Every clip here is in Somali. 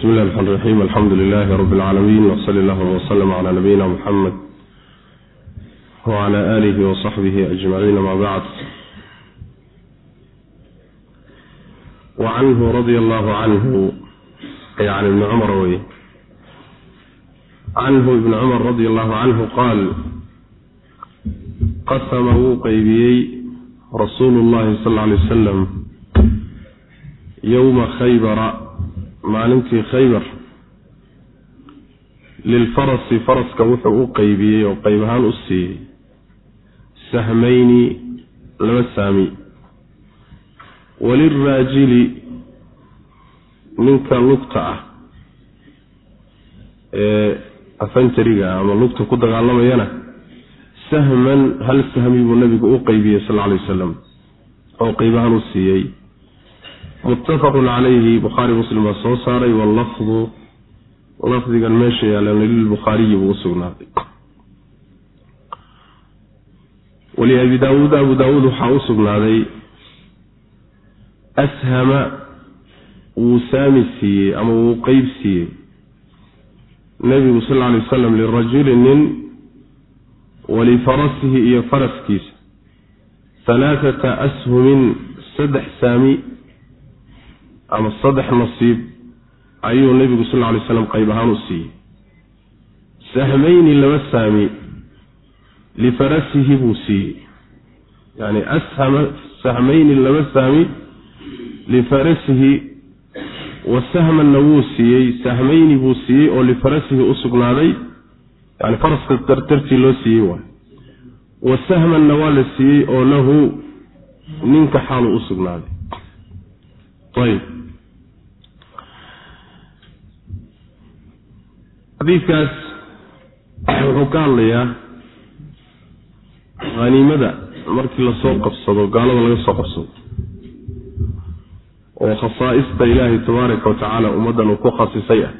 bismi illahi raxmaan raxiim alxamdu lilahi rabi اlcaalamiin wsali allahuma wslm cla nabiyina muxamed wcla alihi wsaxbihi ajmaciin ama bacd wacanhu radia allahu canhu yani ibni cumar wey canhu ibni cumar radi allahu canhu qaal qasama wuu qeybiyey rasuulu llahi sal ly wasalam yowma khaybara maalintii khaybar lilfarasi faraska wuxuu u qeybiyey oo qeyb ahaan u siiyey sahmayni laba saami. Waliraajili ninka lugta ah ee afantariga ama lugta ku dagaalamayana sahman hal sahmi buu nabigu u qeybiyey sal alay wasalam oo qeyb ahaan u siiyey muttafaqun calayhi bukhaari muslim baa soo saaray wallafdu lafdigan meesha yaalana lilbukhaariyi buu usugnaaday waliabi daawuud abu daawuud waxaa u ashama wuu saami siiyey ama wuu qeyb siiyey. Nebigu sal alay wasalam lirajuli nin walifarasihi iyo faraskiisa. Halaathata ashumin saddex saami ama saddex nasiib ayuu nebigu sal ly slam qeyb ahaan u siiyey. Sahmayni laba saami lifarasihi buu siiyey. Yani ashama sahmayni laba saami lifarasihi wa sahmanna wuu siiyey sahmayni buu siiyey oo lifarasihi u sugnaaday. Yani faraska dartartii loo siiyey waay wa sahmanna waa la siiyey oo lahu ninka xaalu u sugnaaday. Ayb xadiidkaas wuxuu ka hadlayaa haniimada markii la soo qabsado gaalada laga soo qabsado. Oo khasaa'ista ilaahay tabaaraka wa tacaala ummaddan uu ku khasisay ah.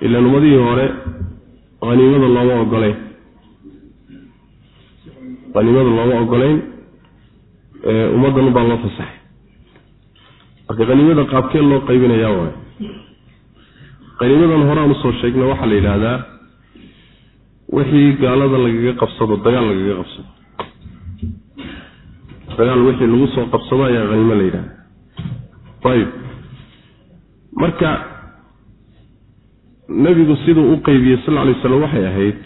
Ilaan ummadihii hore haniimada looma ogoleyn haniimada looma ogoleyn ummaddan ubaa loo fasaxay. Marka haniimada qaabkee loo qaybinayaa waay qaniimadan horaan u soo sheegna waxaa la yidhaahdaa wixii gaalada lagaga qabsado dagaal lagaga qabsado. Dagaal wixii lagu soo qabsado ayaa haniimo la yidhahda ayib marka nebigu siduu u qeybiyey sal ly slam waxay ahayd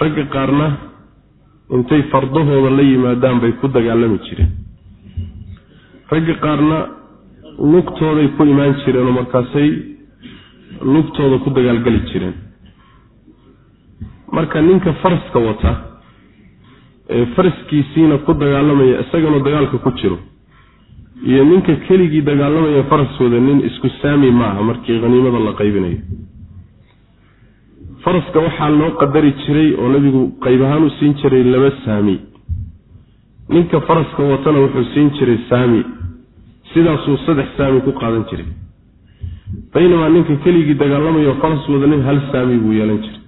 ragga qaarna intay fardahooda la yimaadaan bay ku dagaalami jireen. Ragga qaarna lugtooday ku imaan jireenoo markaasay lugtooda ku dagaalgeli jireen. Marka ninka faraska wata ee faraskiisiina ku dagaalamaya isagana dagaalka ku jiro iyo ninka keligii dagaalamaya faraskooda nin isku saami maaha markii haniimada la qaybinayo. Faraska waxaa loo qadari jiray oo nabigu qayb ahaan u siin jiray laba saami. Ninka faraska watana wuxuu siin jiray saami. Sidaasuu saddex saami ku qaadan jiray baynamaa ninka keligii dagaalamayo faras wada nin hal saami buu yeelan jiray.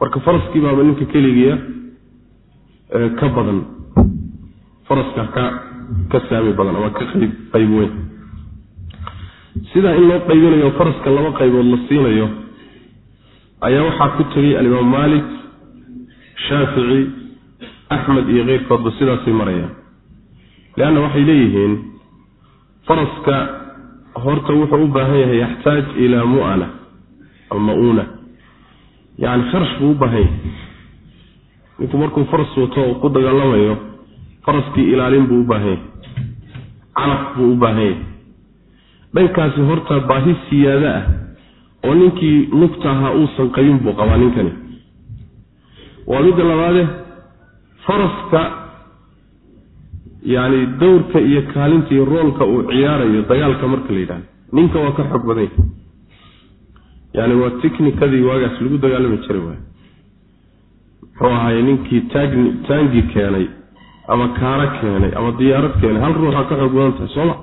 Marka faraskii baaba ninka keligiia ka badan. Faraska ka ka saami badan ama ka qayb qayb weyn. Sidaa in loo qaybinayo faraska laba qaybood la siinayo ayaa waxaa ku tegay alimaam maalik shaafici axmed iyo keyrkoodba sidaasay marayaan. Leanna waxay leeyihiin faraska horta wuxuu u baahan yahay yaxtaaj ilaa mu'ana alma-uuna yacni kharash buu u baahan yahay. Ninku markuu faras wato oo ku dagaalamayo faraskii ilaalin buu u baahan yahay. Calaf buu u baahan yahay. Dhankaasi horta baahi siyaado ah oo ninkii lugta ahaa uusan qabin buu qabaa ninkani. Waa midda labaade faraska yacni dowrka iyo kaalinta iyo roolka uu ciyaarayo dagaalka marka la yidhahdo ninka waa ka xoog badan yahay yani waa tichnikadii waagaas lagu dagaalami jiray waay muxuu ahaye ninkii taagni taangi keenay ama kaara keenay ama diyaarad keenay. Hal ruuxa ka xoog badan tahay sooma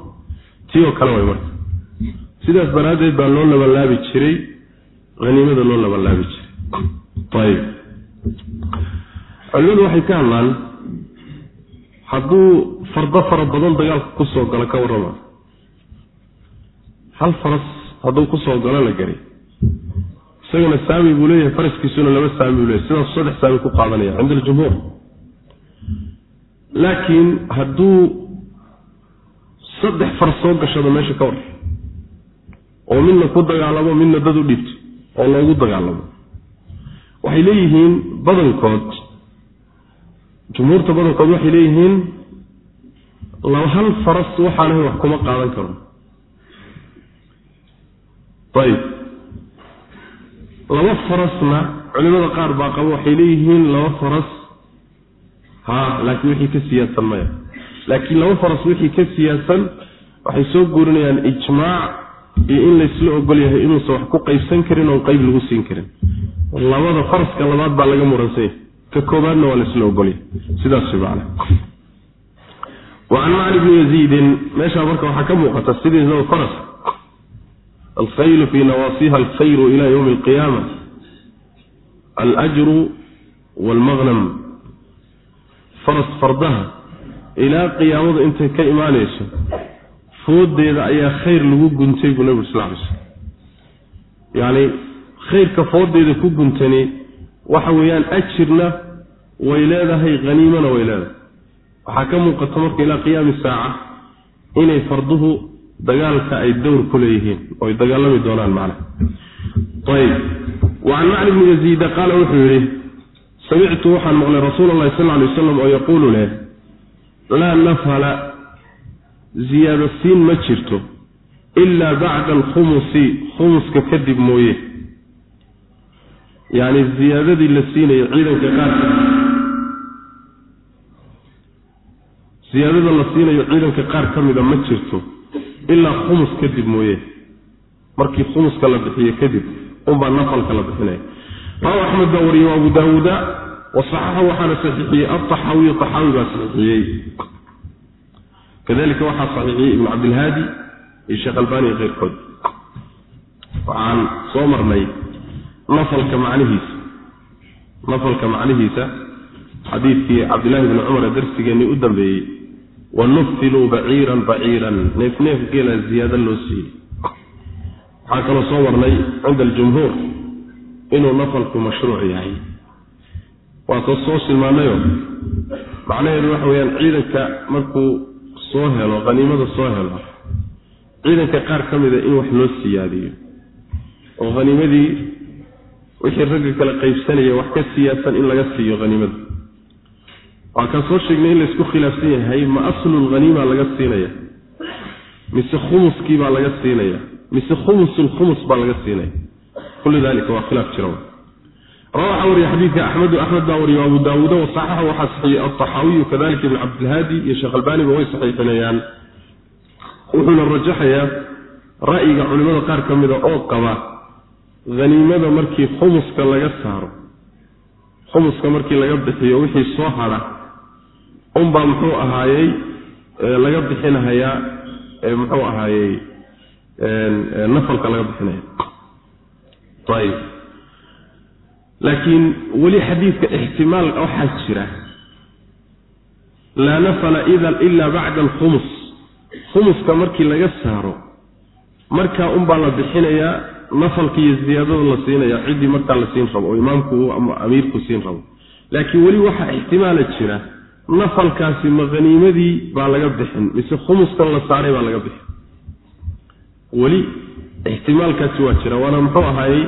tii oo kale way marka. Sidaas daraaddeed baa loo labalaabi jiray haniimada loo labalaabi jiray. Ayib culimadu waxay ka hadlaan hadduu fardo fara badan dagaalka ku soo galo ka warrama hal faras hadduu ku soo galo la garay isagana saami buu leeyahay faraskiisuna laba saami buu leeyahy sidaas saddex saami ku qaadanaya cinda aljumhuur. Laakiin hadduu saddex faras soo gashado meesha ka war oo midna ku dagaalamo midna dad u dhiibto oo loogu dagaalamo. Waxay leeyihiin badankood jumhuurta badankood waxay leeyihiin hal faras waxaanahay wax kuma qaadan karo. Ayib. Laba farasna culimada qaar baa qaba waxay leeyihiin laba faras. Ha laakiin wixii ka siyaadsan maya. Laakiin laba faras wixii ka siyaadsan waxay soo guurinayaan ijmaac iyo in laysla ogol yahay inuusan wax ku qaybsan karin oon qeyb lagu siin karin. Labada faraska labaad baa laga muransanya ka koobaadna waa laysla ogolyahay. Sidaas macna wacan macli bni yaziidin meeshaa marka waxaa ka muuqata sidiisaba faras alkhaylu fii nawaasiha alkhayru ila ywmi alqiyaama. Alajru waalmaqnam faras fardaha. Ilaa qiyaamada intay ka imaanayso foodeeda ayaa khayr lagu guntay buu nabig sal lay slm yacni khayrka foodeeda ku guntani waxa weeyaan ajirna way leedahay haniimana way leedahay. Waxaa ka muuqata marka ilaa qiyaami saaca inay farduhu dagaalka ay dowr ku leeyihiin oo ay dagaalami doonaan macna ayb wacan macli bni yaziida qaala wuxuu yidhi samictu waxaan maqlay rasuul allahi sal ly wasalam oo yaquulu leh laa nafhala ziyaado siin ma jirto ilaa bacda alkhumusi khumuska kadib mooye yacni ziyaadadii la siinayo ciidanka qaarka ziyaadada la siinayo ciidanka qaar ka mida ma jirto. Ilaa khumus kadib mooye. Markii khumuska la bixiyo kadib unbaa nafalka la bixinaya rawa axmed baa wariyey abu daawuuda wasaxaxa waxaana saxiixiyey altaxaawiy taxaawi baa saxiixiyey kadalika waxaa saxiixiyey ibnu cabdilhaadi iyo sheekh albani iyo keyrkood waxaan soo marnay nafalka macnihiisa. Nafalka macnihiisa xadiidkii cabdillahi bni cumar ee darsigeennii u dambeeyey wanufiluu baciiran baciiran. Neef neef geela ziyaado loo siiyey. Waxaa kaloo soo marnay cinda aljumhuur inuu nafalku mashruuc yahay. Waa soo silmaanayo. Macnaheedu waxa weyaan ciidanka markuu soo helo haniimada soo helo ciidanka qaar ka mida in wax loo siyaadiyo. Oo haniimadii wixii ragga kale qaybsanaya wax ka siyaadsan in laga siiyo haniimada waa kaan soo sheegnay in laysku khilaafsan yahay ma aslulhaniima laga siinaya mise khumuskii baa laga siinaya mise khumusulkhumus baa laga siinaya. Kullu dalika waa khilaaf jira rawaxa wariya xadiidka axmedu axmed baa wariya abu daawuuda wasaxaxa waxaa saxiiyey altaxaawiyu kadalika ibn cabdilhaadi iyo sheekh albaaniba way saxiixinayaan. Wuxuuna rajaxayaa ra'yiga culimmada qaar ka mida oo qaba haniimada markii khumuska laga saaro khumuska markii laga bixiyo wixii soo hadha unbaa muxuu ahaayey laga bixinahayaa muxuu ahaayey nafalka laga bixinaya. Ayib laakiin weli xadiidka ixtimaal waxaa jira laa nafala idan ilaa bacda alkhumus. Khumuska markii laga saaro markaa unbaa la bixinayaa nafalka iyo ziyaadada la siinaya ciddii markaa la siin rabo oo imaamku ama amiirku siin rabo. Laakiin weli waxaa ixtimaala jira nafalkaasi ma haniimadii baa laga bixin mise khumuskan la saaray baa laga bixin. Weli ixtimaalkaasi waa jira waana muxuu ahaayey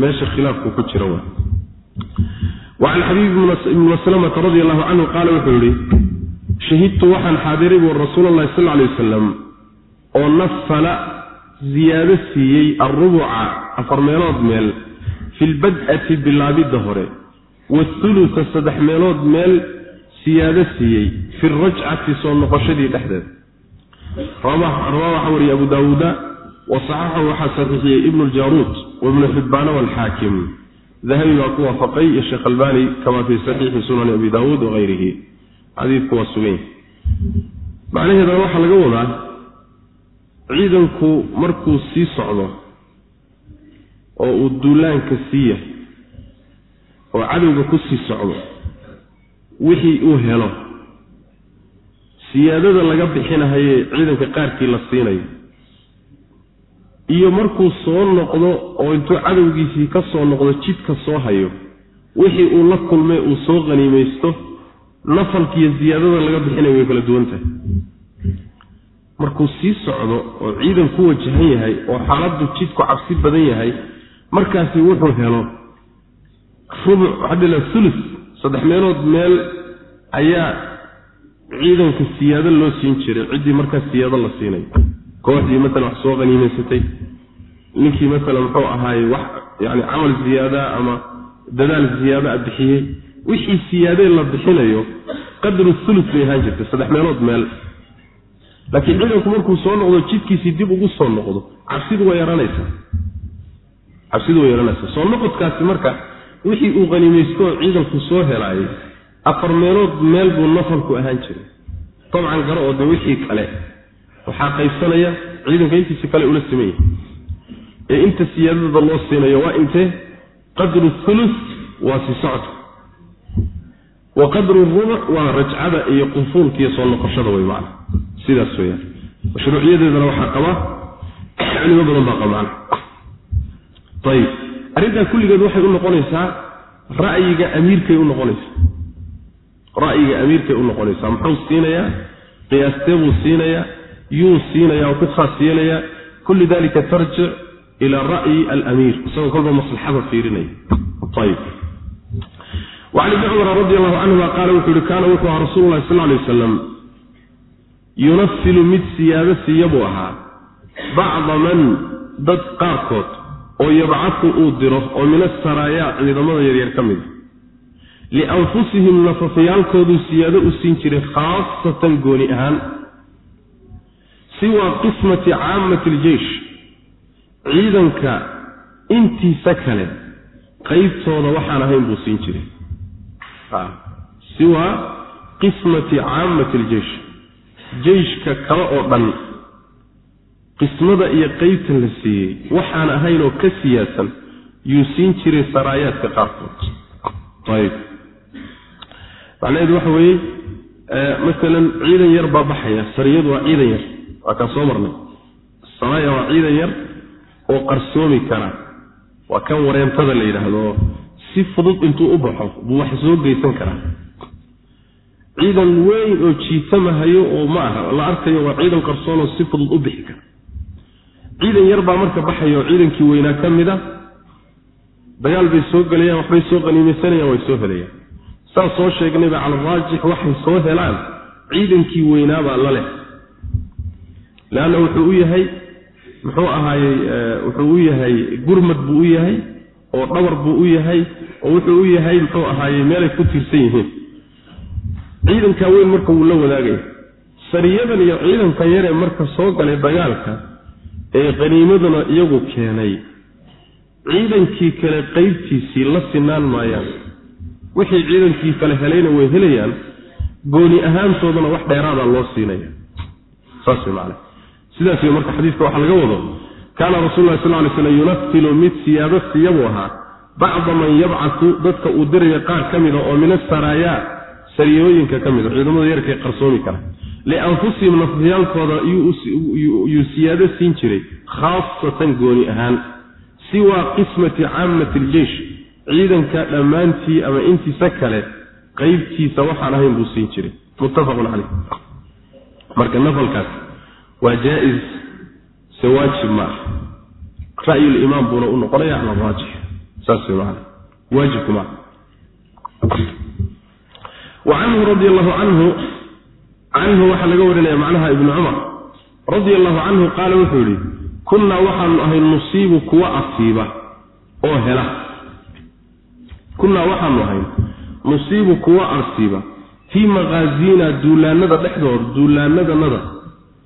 meesha khilaafku ku jira wa wacan xabiib ibni maslamata radi allahu canhu qaala wuxuu yihi shahidtu waxaan xaadiray buu rasuul allahi sal ly wasalam oo nafala ziyaado siiyey alrubuca afar meelood meel fi lbad'ati bilaabidda hore wathuluta saddex meelood meel siyaado siiyey fi rajcati soo noqoshadii dhexdeeda rawaa waxaa wariyey abu daawuuda wasaxaxahu waxaa saxiixiyey ibnu ljaruud waibnu xibbaana walxaakim dahabi baa ku waafaqay iyo sheekh albani kama fii saxiixi sunani abi daawuud wagayrihi xadiidku waa sugan yahay. Macnaheedana waxaa laga wadaa ciidanku markuu sii socdo oo uu duulaanka sii yahay oo cadowga ku sii socdo wixii uu helo siyaadada laga bixinahaye ciidanka qaarkii la siinayo. Iyo markuu soo noqdo oo intuu cadowgiisii ka soo noqdo jidka soo hayo wixii uu la kulmay uu soo qaniimaysto nafalkiiyo ziyaadada laga bixinay way kala duwan tahay markuu sii socdo oo ciidan ku wajahan yahay oo xaaladdu jidku cabsi badan yahay markaasi wuxuu helo ulus saddex meelood meel ayaa ciidanka siyaado loo siin jiray ciddii markaas siyaado la siinay. Kooxdii maalan wax soo qaniimaysatay ninkii maalan muxuu ahaaye wax yani camal ziyaadaa ama dadaal ziyaadaa bixiyey. Wixii siyaadee la bixinayo qadru ulus bay ahaan jirtay saddex meelood meel laakiin ciidanku markuu soo noqdo jidkiisii dib ugu soo noqdo cabsidu waa yaranaysaa. Cabsidu way yaranaysaa. Soo noqodkaasi marka wixii uu qaniimaysto oo ciidanku soo helaayay afar meelood meel buu nafalku ahaan jiray. Dabcan garo oo de wixii kale waxaa qaybsanaya ciidanka intiisa kale ula siman yahay inta siyaadada loo siinayo waa intee qadru thuluth waa si socodka wa qadru rubuc waa rajcada iyo qufuulka iyo soo noqoshada way macna sidaas weyaan mashruuciyadeedana waxaa qaba culimo badan baa qaba macna ayib arrintaa kulligeed waxay u noqonaysaa ra'yiga amiirkay u noqonaysaa. Ra'yiga amiirkay u noqonaysaa. Muxuu siinayaa? Qiyaastee buu siinayaa? Yuu siinaya oo ku khaas yeelayaa? Kulli dalika tarjic ila ra'yi alamiir. Isagoo kolba maslaxada fiirinaya. Ayib ibni cumar radi allahu canhuma qaala wuxuu yihi kaana wuxuu ahaa rasuulu lahi sal ly wasalam yunafilu mid siyaado siiya buu ahaa. Bacda man dad qaarkood oo yabcadu uu diro oo min asaraayaa ciidamada yaryar ka mida lianfusihim nafafyaalkooduu siyaado u siin jiray khaasatan gooni ahaan. Siwa qismati caamati aljeish ciidanka intiisa kale qaybtooda waxaan ahayn buu siin jiray. Siwa qismati caamati aljeish jeyshka kale oo dhan qismada iyo qeybta la siiyey waxaan ahayn oo ka siyaasan yuu siin jiray saraayaadka qaarkood. Ayb. Macnaheedu waxa weeye masalan ciidan yar baa baxaya sariyadu waa ciidan yar waa kaan soo marnay. Saraaya waa ciidan yar oo qarsoomi kara waa kan wareentada la yidhaahdo si fudud intuu u baxo buu wax soo geysan karaa ciidan weyn oo jiitamahayo oo ma aha la arkayo waa ciidan qarsoonoo si fudud u bixi kara. Ciidan yar baa marka baxaya oo ciidankii weynaa ka mid a dagaal bay soo gelayaan waxbay soo qaniimaysanayaan way soo helayaan. Saan soo sheegnayba cala raajix waxay soo helaan ciidankii weynaabaa la leh. Leanna wuxuu u yahay muxuu ahaayey wuxuu u yahay gurmad buu u yahay oo dhabar buu u yahay oo wuxuu u yahay muxuu ahaayey meelay ku tiirsan yihiin ciidankaa weyn marka wuu la wadaagaya sariyadan iyo ciidankan yaree marka soo galay dagaalka ee qaniimaduna iyagu keenay. Ciidankii kale qaybtiisii la sinaan maayaan. Wixii ciidankii kale helayna way helayaan. Gooni ahaantoodana wax dheeraada loo siinaya. Saas way macana sidaas wey marka xadiiska waxaa laga wado kaana rasul lah sal ly slam yunafilu mid siyaado siyabuu ahaa. Bacda man yabcatu dadka uu diraya qaar ka mida oo min asaraayaa sariyooyinka ka mida ciidamada yarkay qarsoomi kara lianfusihim nafyaalkooda yuu siyaado siin jiray khaasatan gooni ahaan siwa qismati caamati aljeish ciidanka dhammaantii ama intiisa kale qaybtiisa waxaan ahayn buu siin jiray. Muttafaqun caleyh marka nafalkaas waa jaa-is se waajib ma ah. Ra'yulimaam buuna u noqonaya cala raajix? Saas way maana waajibku maa wa canhu radi allahu canhu canhu waxaa laga warinaya macnaha ibnu cumar. Radia allahu canhu qaala wuxuu yihi kunnaa waxaanu ahay nusiibu kuwa asiiba oo hela. Kunnaa waxaanu ahayn nusiibu kuwa asiiba fii maqaasiina duulaanada dhexdooda duulaanadanada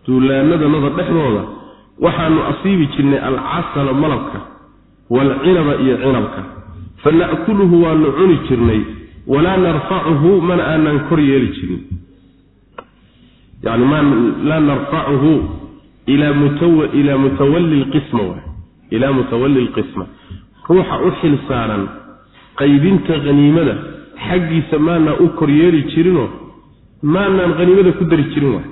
duulaanadanada dhexdooda waxaanu asiibi jirnay alcasala malabka waalcinaba iyo cinabka. Fa na'kuluhu waanu cuni jirnay walaa narfacuhu mana aanan kor yeeli jirin. Yani laa narfacuhu ilaa mutawalli lqisma waay. Ilaa mutawalli lqisma ruuxa u xil saaran qaybinta haniimada xaggiisa maanaa u kor yeeli jirinoo maanaan haniimada ku dari jirin waay.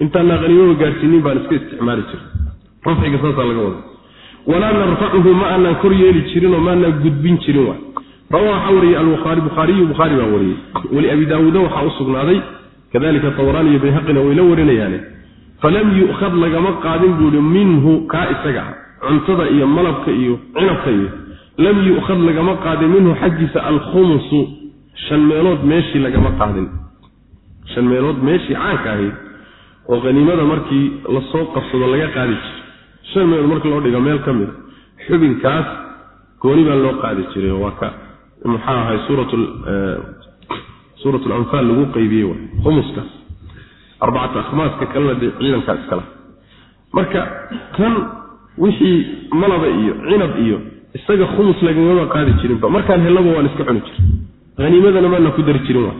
Intaanaa haniimada gaadhsiinin baan iska isticmaali jirin rafciga saasaa laga wada walaa narfacuhu ma aanaan kor yeeli jirinoo maanaan gudbin jirin waay rawa waxaa wariyey albuhaari bukhaariyu bukhaari baa wariyey. Weli abi daawuuda waxaa u sugnaaday kadalika tabraani iyo bayhaqina way la warinayaane falam yu'khad lagama qaadin buuhi minhu kaa isaga ah cuntada iyo malabka iyo cinabka iyo lam yu'khad lagama qaadin minhu xaggiisa alkhumusu shan meelood meeshii lagama qaadin. Shan meelood meeshii caanka ahayd oo haniimada markii la soo qabsado laga qaadi jiray. Shan meelood markii loo dhigo meel ka mida xubinkaas gooni baa loo qaadi jiray waa ka maxaa ahay suurat lanfaal lagu qaybiyey khumuskaas arbacata akhmaaska kalena dee ciidankaa iskala. Marka tan wixii malaba iyo cinab iyo isaga khumus lagamama qaadi jirinba markaan hellaba waan iska cuni jir haniimadana maana ku dari jirin waa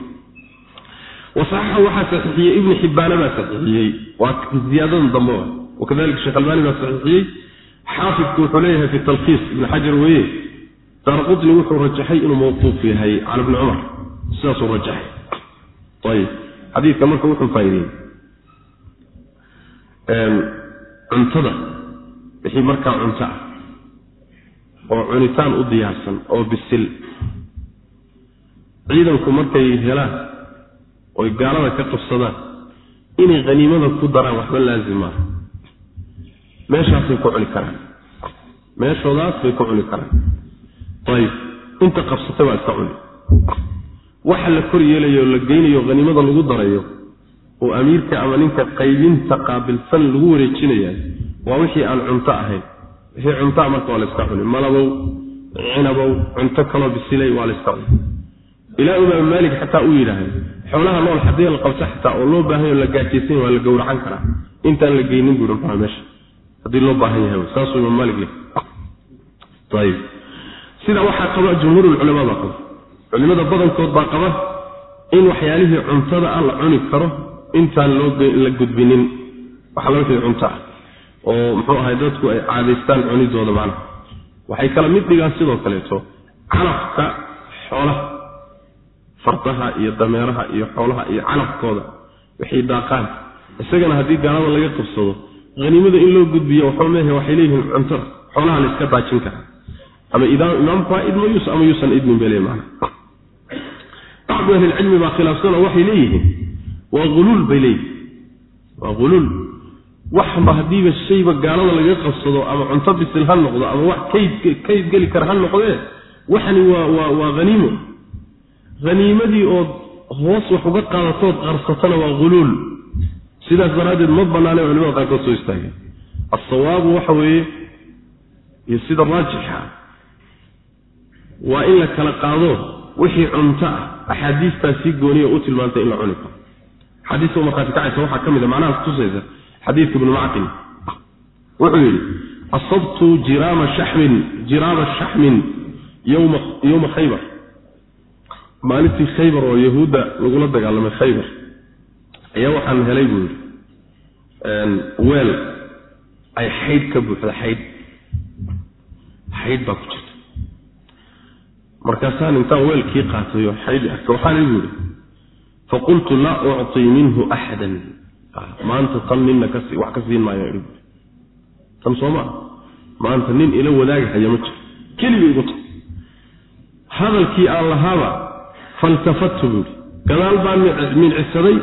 wasaxaxa waxaa saxiixiyey ibni xibbaana baa saxiixiyey. Waa ziyaadadan dambe wa. Wakadalika sheekh albaani baa saxiixiyey. Xaafidku wuxuu leeyahay fi talkiis ibni xajar weeye daarqutni wuxuu rajaxay inuu mawquuf yahay cala bni cumar. Sidaasuu rajaxay. Ayib. Xadiidka marka wuxuu faa'ideeyey cuntada. Wixii markaa cunto ah. Oo cunitaan u diyaarsan oo bisil. Ciidanku markay helaan oy gaalada ka qabsadaan inay haniimada ku daraan waxba laazim maaha. Meeshaasay ku cuni karaan. Meeshoodaas bay ku cuni karaan inta qabsata baa iska cuni. Waxa la kor yeelayo la geynayo haniimada lagu darayo oo amiirka ama ninka qaybinta qaabilsan lagu wareejinaya waa wixii aan cunto ahayn. Wixii cuntoa marka waa la cuni. Malabow cinabow cunto kaloo bisilay waa la cuni. Ilaa imaam maalik xataa uu yidhaahdo xoolaha nool haddii la qabto xataa oo loo baahan yaho la gaajaysan waa la gowracan karaa. Intaan la geynin buu maa meesha haddii loo baahan yahay. Saasuu imaam maalik le ayib sida waxaa qaba jumhuurulculamaa baa qaba. Culimada badankood baa qaba in waxyaalihii cuntada ah la cuni karo intaan loola gudbinin. Waxa la wixii cunto ah oo muxuu ahay dadku ay caadaystaan cunidooda macnaha waxay kala mid dhigaan sidoo kaleeto calafka xoolaha fardaha iyo dameeraha iyo xoolaha iyo calafkooda waxay daaqaan. Isagana haddii gaalada laga qabsado haniimada in loo gudbiyo waxba mehe waxay leeyihiin cuntada xoolaha la iska daajin karaa ama imaamku ha idmo yus ama yuusan idmin bay leey maana bacdu ahlilcilmi baa khilaafsanoo waxay leeyihiin. Waa huluul bay leeyihiin waa huluul waxba haddiiba shayba gaalada laga qabsado ama cunto bisil ha noqdo ama wax kayd kayd geli kara ha noqdee waxani waa waa waa haniimo haniimadii ood hoos wax uga qaadatood qarsatana waa huluul sidaas daraaddeed ma bannaane culimada qaarkood soo istaageen. Asawaabu waxa weeye iyo sida raajixa waa in la kala qaado wixii cunto ah. Axaadiistaasii gooniya u tilmaantay in la cuni karo. Xadiiska markhaati kacaysa waxaa ka mid a macnahaas tusaysa xadiidka ibnu macqil wuxuu yidhi asabtu jiraama shaxmin jiraama shaxmin yowma yowma khaybar. Maalintii khaybar oo yahuudda lagula dagaalamay khaybar. Ayaa waxaan helay buu yidhi. Weel. Ay xaydh ka buuxda xaydh xaydh baa ku jirta markaasaan intaan weelkii qaatayo xaydhi arka waxaan igu yidhi faqultu laa ucطii minhu axadan. Maanta tan ninna kas wax ka siin maayo i tan soo maa maanta nin ila wadaagahaya ma jiro. Keliga igu ta hadalkii aan lahaaba faltafattu buuhi gadaal baan mincisaday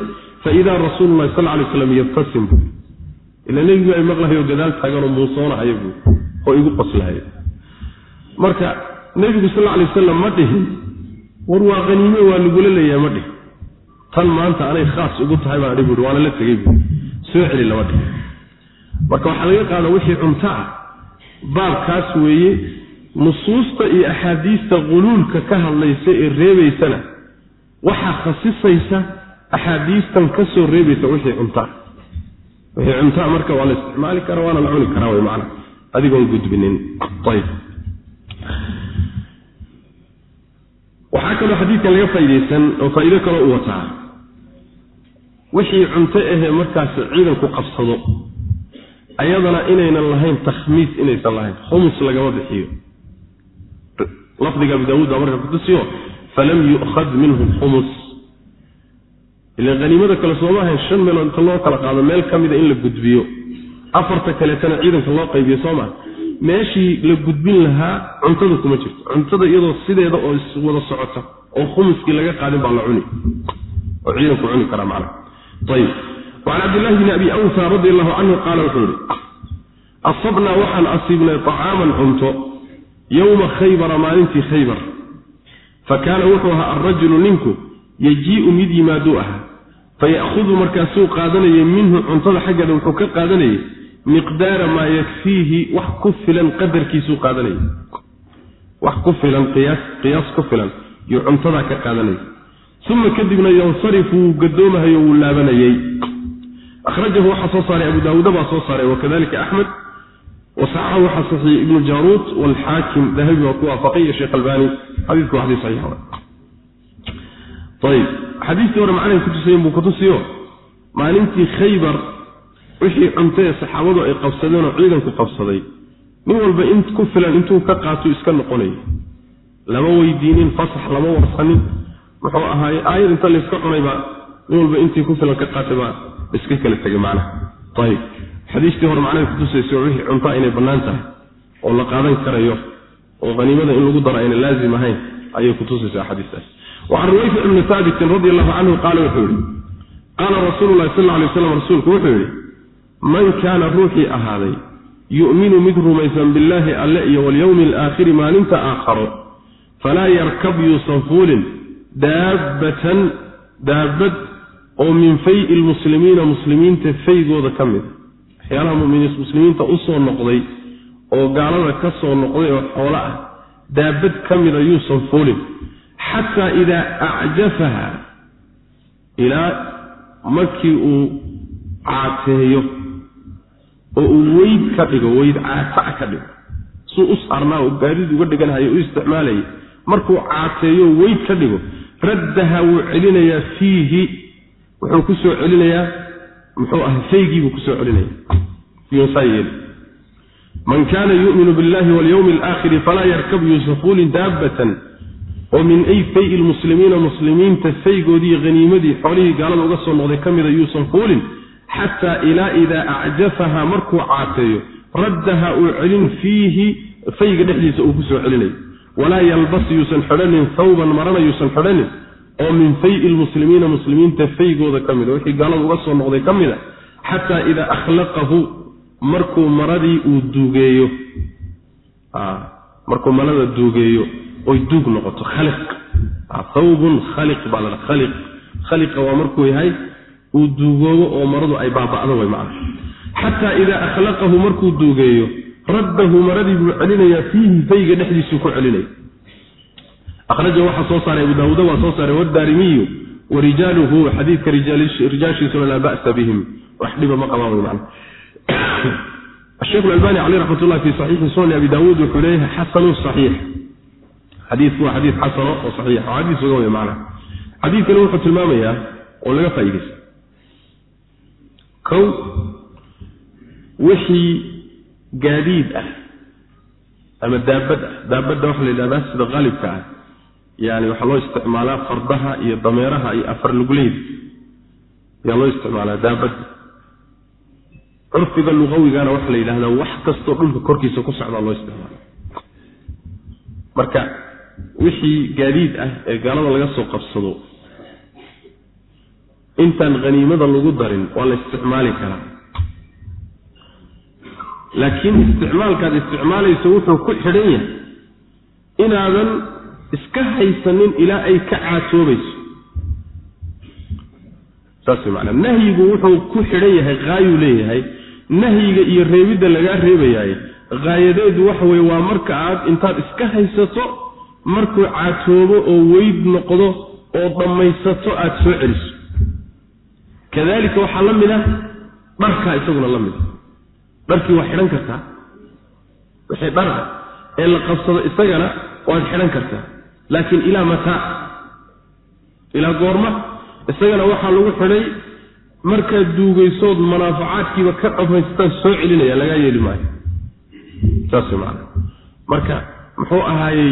faidaa rasuulu lahi sal lay slam yabtasim buui ila nebigu ay maqlahayo gadaal taaganoo muusoonahaya buui oo igu qoslahaya marka nebigu sal lay wasalam ma dhihin. War waa haniime waa lagula leeyaha ma dhihin. Tan maanta anay khaas ugu tahay baan adhi buui waana la tegey buui soo celi lama dhihin. Marka waxaa laga qaada wixii cunto ah. Baabkaas weeye nusuusta iyo axaadiista quluulka ka hadlaysa ee reebaysana waxaa khasisaysa axaadiistan ka soo reebaysa wixii cuntaa wixii cuntaa marka waa la isticmaali karaa waana la cuni karaa way macna. Adigoon gudbinin. Ayb waxaa kaloo xadiidkan laga faaidaysan oo faa'iido u wataa. Wixii cunto ahee markaas ciidanku qabsado ayadana inaynan lahayn takhmiis inaysan lahayn. Khumus lagama bixiyo. Lafdiga abu daawuud baa marka kutusiyo falam yu'khad minhu khumus ilan haniimada kale sooma ahayn shan meelood inta loo kala qaado meel ka mida in la gudbiyo. Afarta kaleetana ciidanka loo qaybiyo soo maa meeshii la gudbin lahaa cuntada kuma jirto. Cuntada iyadoo sideeda oo iswada socota oo khumuskii laga qaadin baa la cuni. Oo ciidanku cuni karaa macna. Ayib wacan cabdillahi bni abi awfa radi allahu canhu qaala wuxuu yihi asabnaa waxaan asiibnay طacaaman cunto yowma khaybara maalintii khaybar. Fa kaana wuxuu ahaa alrajulu ninku yajii'u mid yimaaduu ahaa. Faya'hudu markaasuu qaadanayay minhu cuntada xaggeeda wuxuu ka qaadanayay miqdaara maa yakfiihi wax ku filan qadarkiisuu qaadanayay. wax ku filan qiyaas qiyaas ku filan yuu cuntadaa ka qaadanayay. uma kadibna yansarifu wuu gadoomahayo wuu laabanayey akhrajahu waxaa soo saaray abu daawuuda baa soo saaray wakadalika axmed wasaxaxahu waxaa saxiiyey ibnu jaaruut waalxaakim dahabi waa ku waafaqay iyo sheekh albani xadiisku waa xadiis saxiixa ayib xadiistii hore macnahay kutusayen buu kutusiyo maalintii khaybar wixii cunto ee saxaabadu ay qabsadeen oo ciidanku qabsaday nin walba in ku filan intuu ka qaato iska noqonayo lama weydiinin fasax lama warsanin. Muxuu ahaaye aayad inta layska cunaybaa nin walba intii ku filan ka qaatay baa iska kala tegay macnaha. Ayib xadiistii hore macnahay kutusayso wixii cuntaa inay bannaan tahay oo la qaadan karayo oo haniimada in lagu daro ayna laazim ahayn ayay kutusaysaa xadiistaas. Wacan ruwayfic ibni haabitin radi allahu canhu qaala wuxuu yihi qaala rasuulu lahi sal alay waslam rasuulku wuxuu yidhi man kaana ruuxii ahaaday yu'minu mid rumaysan billaahi alle iyo walyowmi alaakhiri maalinta aakharo falaa yarkab yuusan fuulin daabbatan daabbad oo min fayi lmuslimiina muslimiinta faygooda ka mid. Waxyaalaha muslimiinta u soo noqday oo gaalada ka soo noqday oo xoolo ah daabad ka mida yuusan fuulin. Xataa idaa acjafaha ilaa markii uu caateeyo oo uu weyd ka dhigo weyd caatac ka dhigo. Suu u saarnaa oo gaadiid uga dhiganhayo u isticmaalayay markuu caateeyo weyd ka dhigo. Raddaha wuu celinayaa fiihi. Wuxuu ku soo celinayaa muxuu aha faygiibuu ku soo celinaya man kaana yuminu billahi walyowmi alaakhiri falaa yarkab yuusafuulin daabbatan oo min ay fayi lmuslimiina muslimiinta faygoodii haniimadii xoolihii gaalada uga soo noqday ka mida yuusan fuulin xataa ilaa idaa acjafaha markuu caateeyo raddaha uu celin fiihi fayga dhexdiisa uu ku soo celinayo. Walaa yalbas yuusan xidhanin thawban marana yuusan xidhanin oo min fayi lmuslimiina muslimiinta faygooda ka mida wixii gaalada uga soo noqday ka mida xataa idaa akhlaqahu markuu maradii uu duugeeyo. Markuu marada duugeeyo oy duug noqoto khaliq. Thawbun khaliq baa la khaliq. Khaliqa waa markuu yahay uu duugoobo oo maradu ay baaba'do way macna xataa idaa akhlaqahu markuu duugeeyo raddahu maradii buu celinayaa fiihi fayga dhexdiisuu ku celinaya akhraja waxaa soo saaray abu daawuuda waa soo saaray wadaarimiyu wa rijaaluhu xadiidka rijaashiisuna laa ba'sa bihim wax dhiba ma qabaan way macna الشيخ الألباني عليه رحمة الله في صحيح سنن أبي داود وحليه حسن صحيح حديث هو حديث حسن وصحيح وحديث وقوي معنا حديث كان وحة المامية ولا فايدس kow wixii gaadiid ah ama daabad ah. Daabadda waxaa la yidhahdaa sida qaalibka ah. Yani waxaa loo isticmaalaa fardaha iyo dameeraha iyo afar lugleyda ayaa loo isticmaalaa daabadda curfiga luqawigana waxaa la yidhahdaa wax kastoo dhulka korkiisa ku socdaa loo isticmaala marka wixii gaadiid ah ee galada laga soo qabsado intaan haniimada lagu darin waa la isticmaali karaa. Laakiin isticmaalkaad isticmaalayso wuxuu ku xidhan yahay inaadan iska haysanin ilaa ay ka caatoobayso saas manaa nahyigu wuxuu ku xidhan yahay haayuu leeyahay. Nahyiga iyo reebidda lagaa reebayaaye haayadeedu waxa weye waa marka aad intaad iska haysato markuu caatoobo oo weyd noqdo oo dhammaysato aada soo celiso kadalika waxaa la mid ah dharkaa isaguna la mid a dharkii waa xidhan kartaa wixii dhara ee la qabsado isagana waad xidhan kartaa laakiin ilaa mataa ilaa goorma isagana waxaa lagu xidhay markaad duugaysood manaafacaadkiiba ka dhammaystaan soo celinaya lagaa yeeli maayo. Saas man marka muxuu ahaayey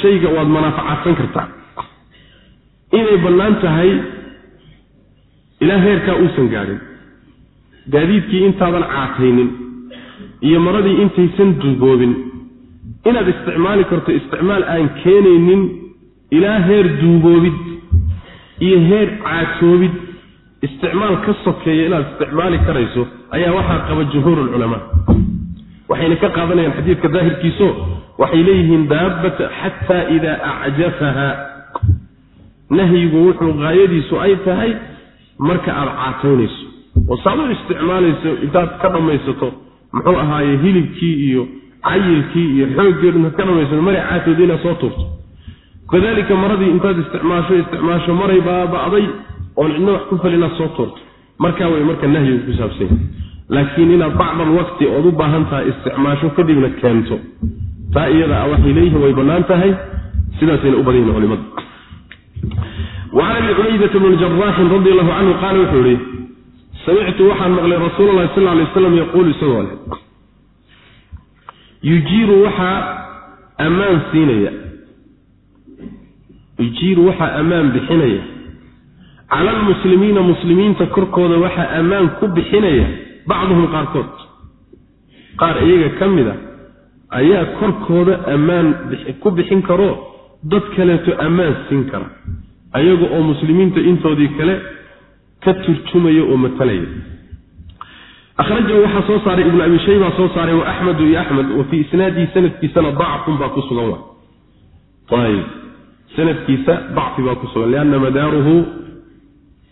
shayga waad manaafacaadsan kartaa. Inay bannaan tahay ilaa heerkaa uusan gaadhin gaadiidkii intaadan caataynin iyo maradii intaysan duugoobin inaad isticmaali karto isticmaal aan keenaynin ilaa heer duugoobid iyo heer caatoobid. Isticmaal ka sokeeya inaad isticmaali karayso ayaa waxaa qaba jumhuur lculamaa waxayna ka qaadanayaan xadiidka daahirkiiso waxay leeyihiin daabbata xataa idaa acjafaha nahyigu wuxuu gaayadiisu ay tahay marka aad caataynayso oo saad u isticmaalayso intaad ka dhammaysato muxuu ahaaye hilibkii iyo cayilkii iyo xooggeedu intaad ka dhammaysato maray caatooda inaad soo tuurto. Kadalika maradii intaad isticmaasho isticmaasho maray baaba'day oon cidna wax ku fal inaad soo tuurto. Markaa way marka nahyigu ku saabsan yahay laakiin inaad bacdal waqti ood u baahan tahay isticmaasho kadibna keento. Taa iyada a waxay leeyihiin way bannaan tahay. Sidaasayna u badan yihiin culimadu wacan abi cubaydata bni jaraaxin radi allahu canhu qaala wuxuu yihi samictu waxaan maqlay rasuul lahi sal lay aslam yaquulu isagoo leh yujiiru waxaa ammaan siinaya yujiiru waxaa ammaan bixinaya cala almuslimiina muslimiinta korkooda waxaa ammaan ku bixinaya bacduhum qaarkood qaar iyaga ka mid a ayaa korkooda ammaan ku bixin karoo dad kaleeto ammaan siin kara ayaga oo muslimiinta intoodii kale ka turjumaya oo matalaya akhrajahu waxaa soo saaray ibnu abi shayba soo saaray wa axmedu iyo axmed wa fii isnaadihi sanadkiisana dacfun baa ku sugan wa ayb sanadkiisa dacfi baa ku sugan lianna madaaruhu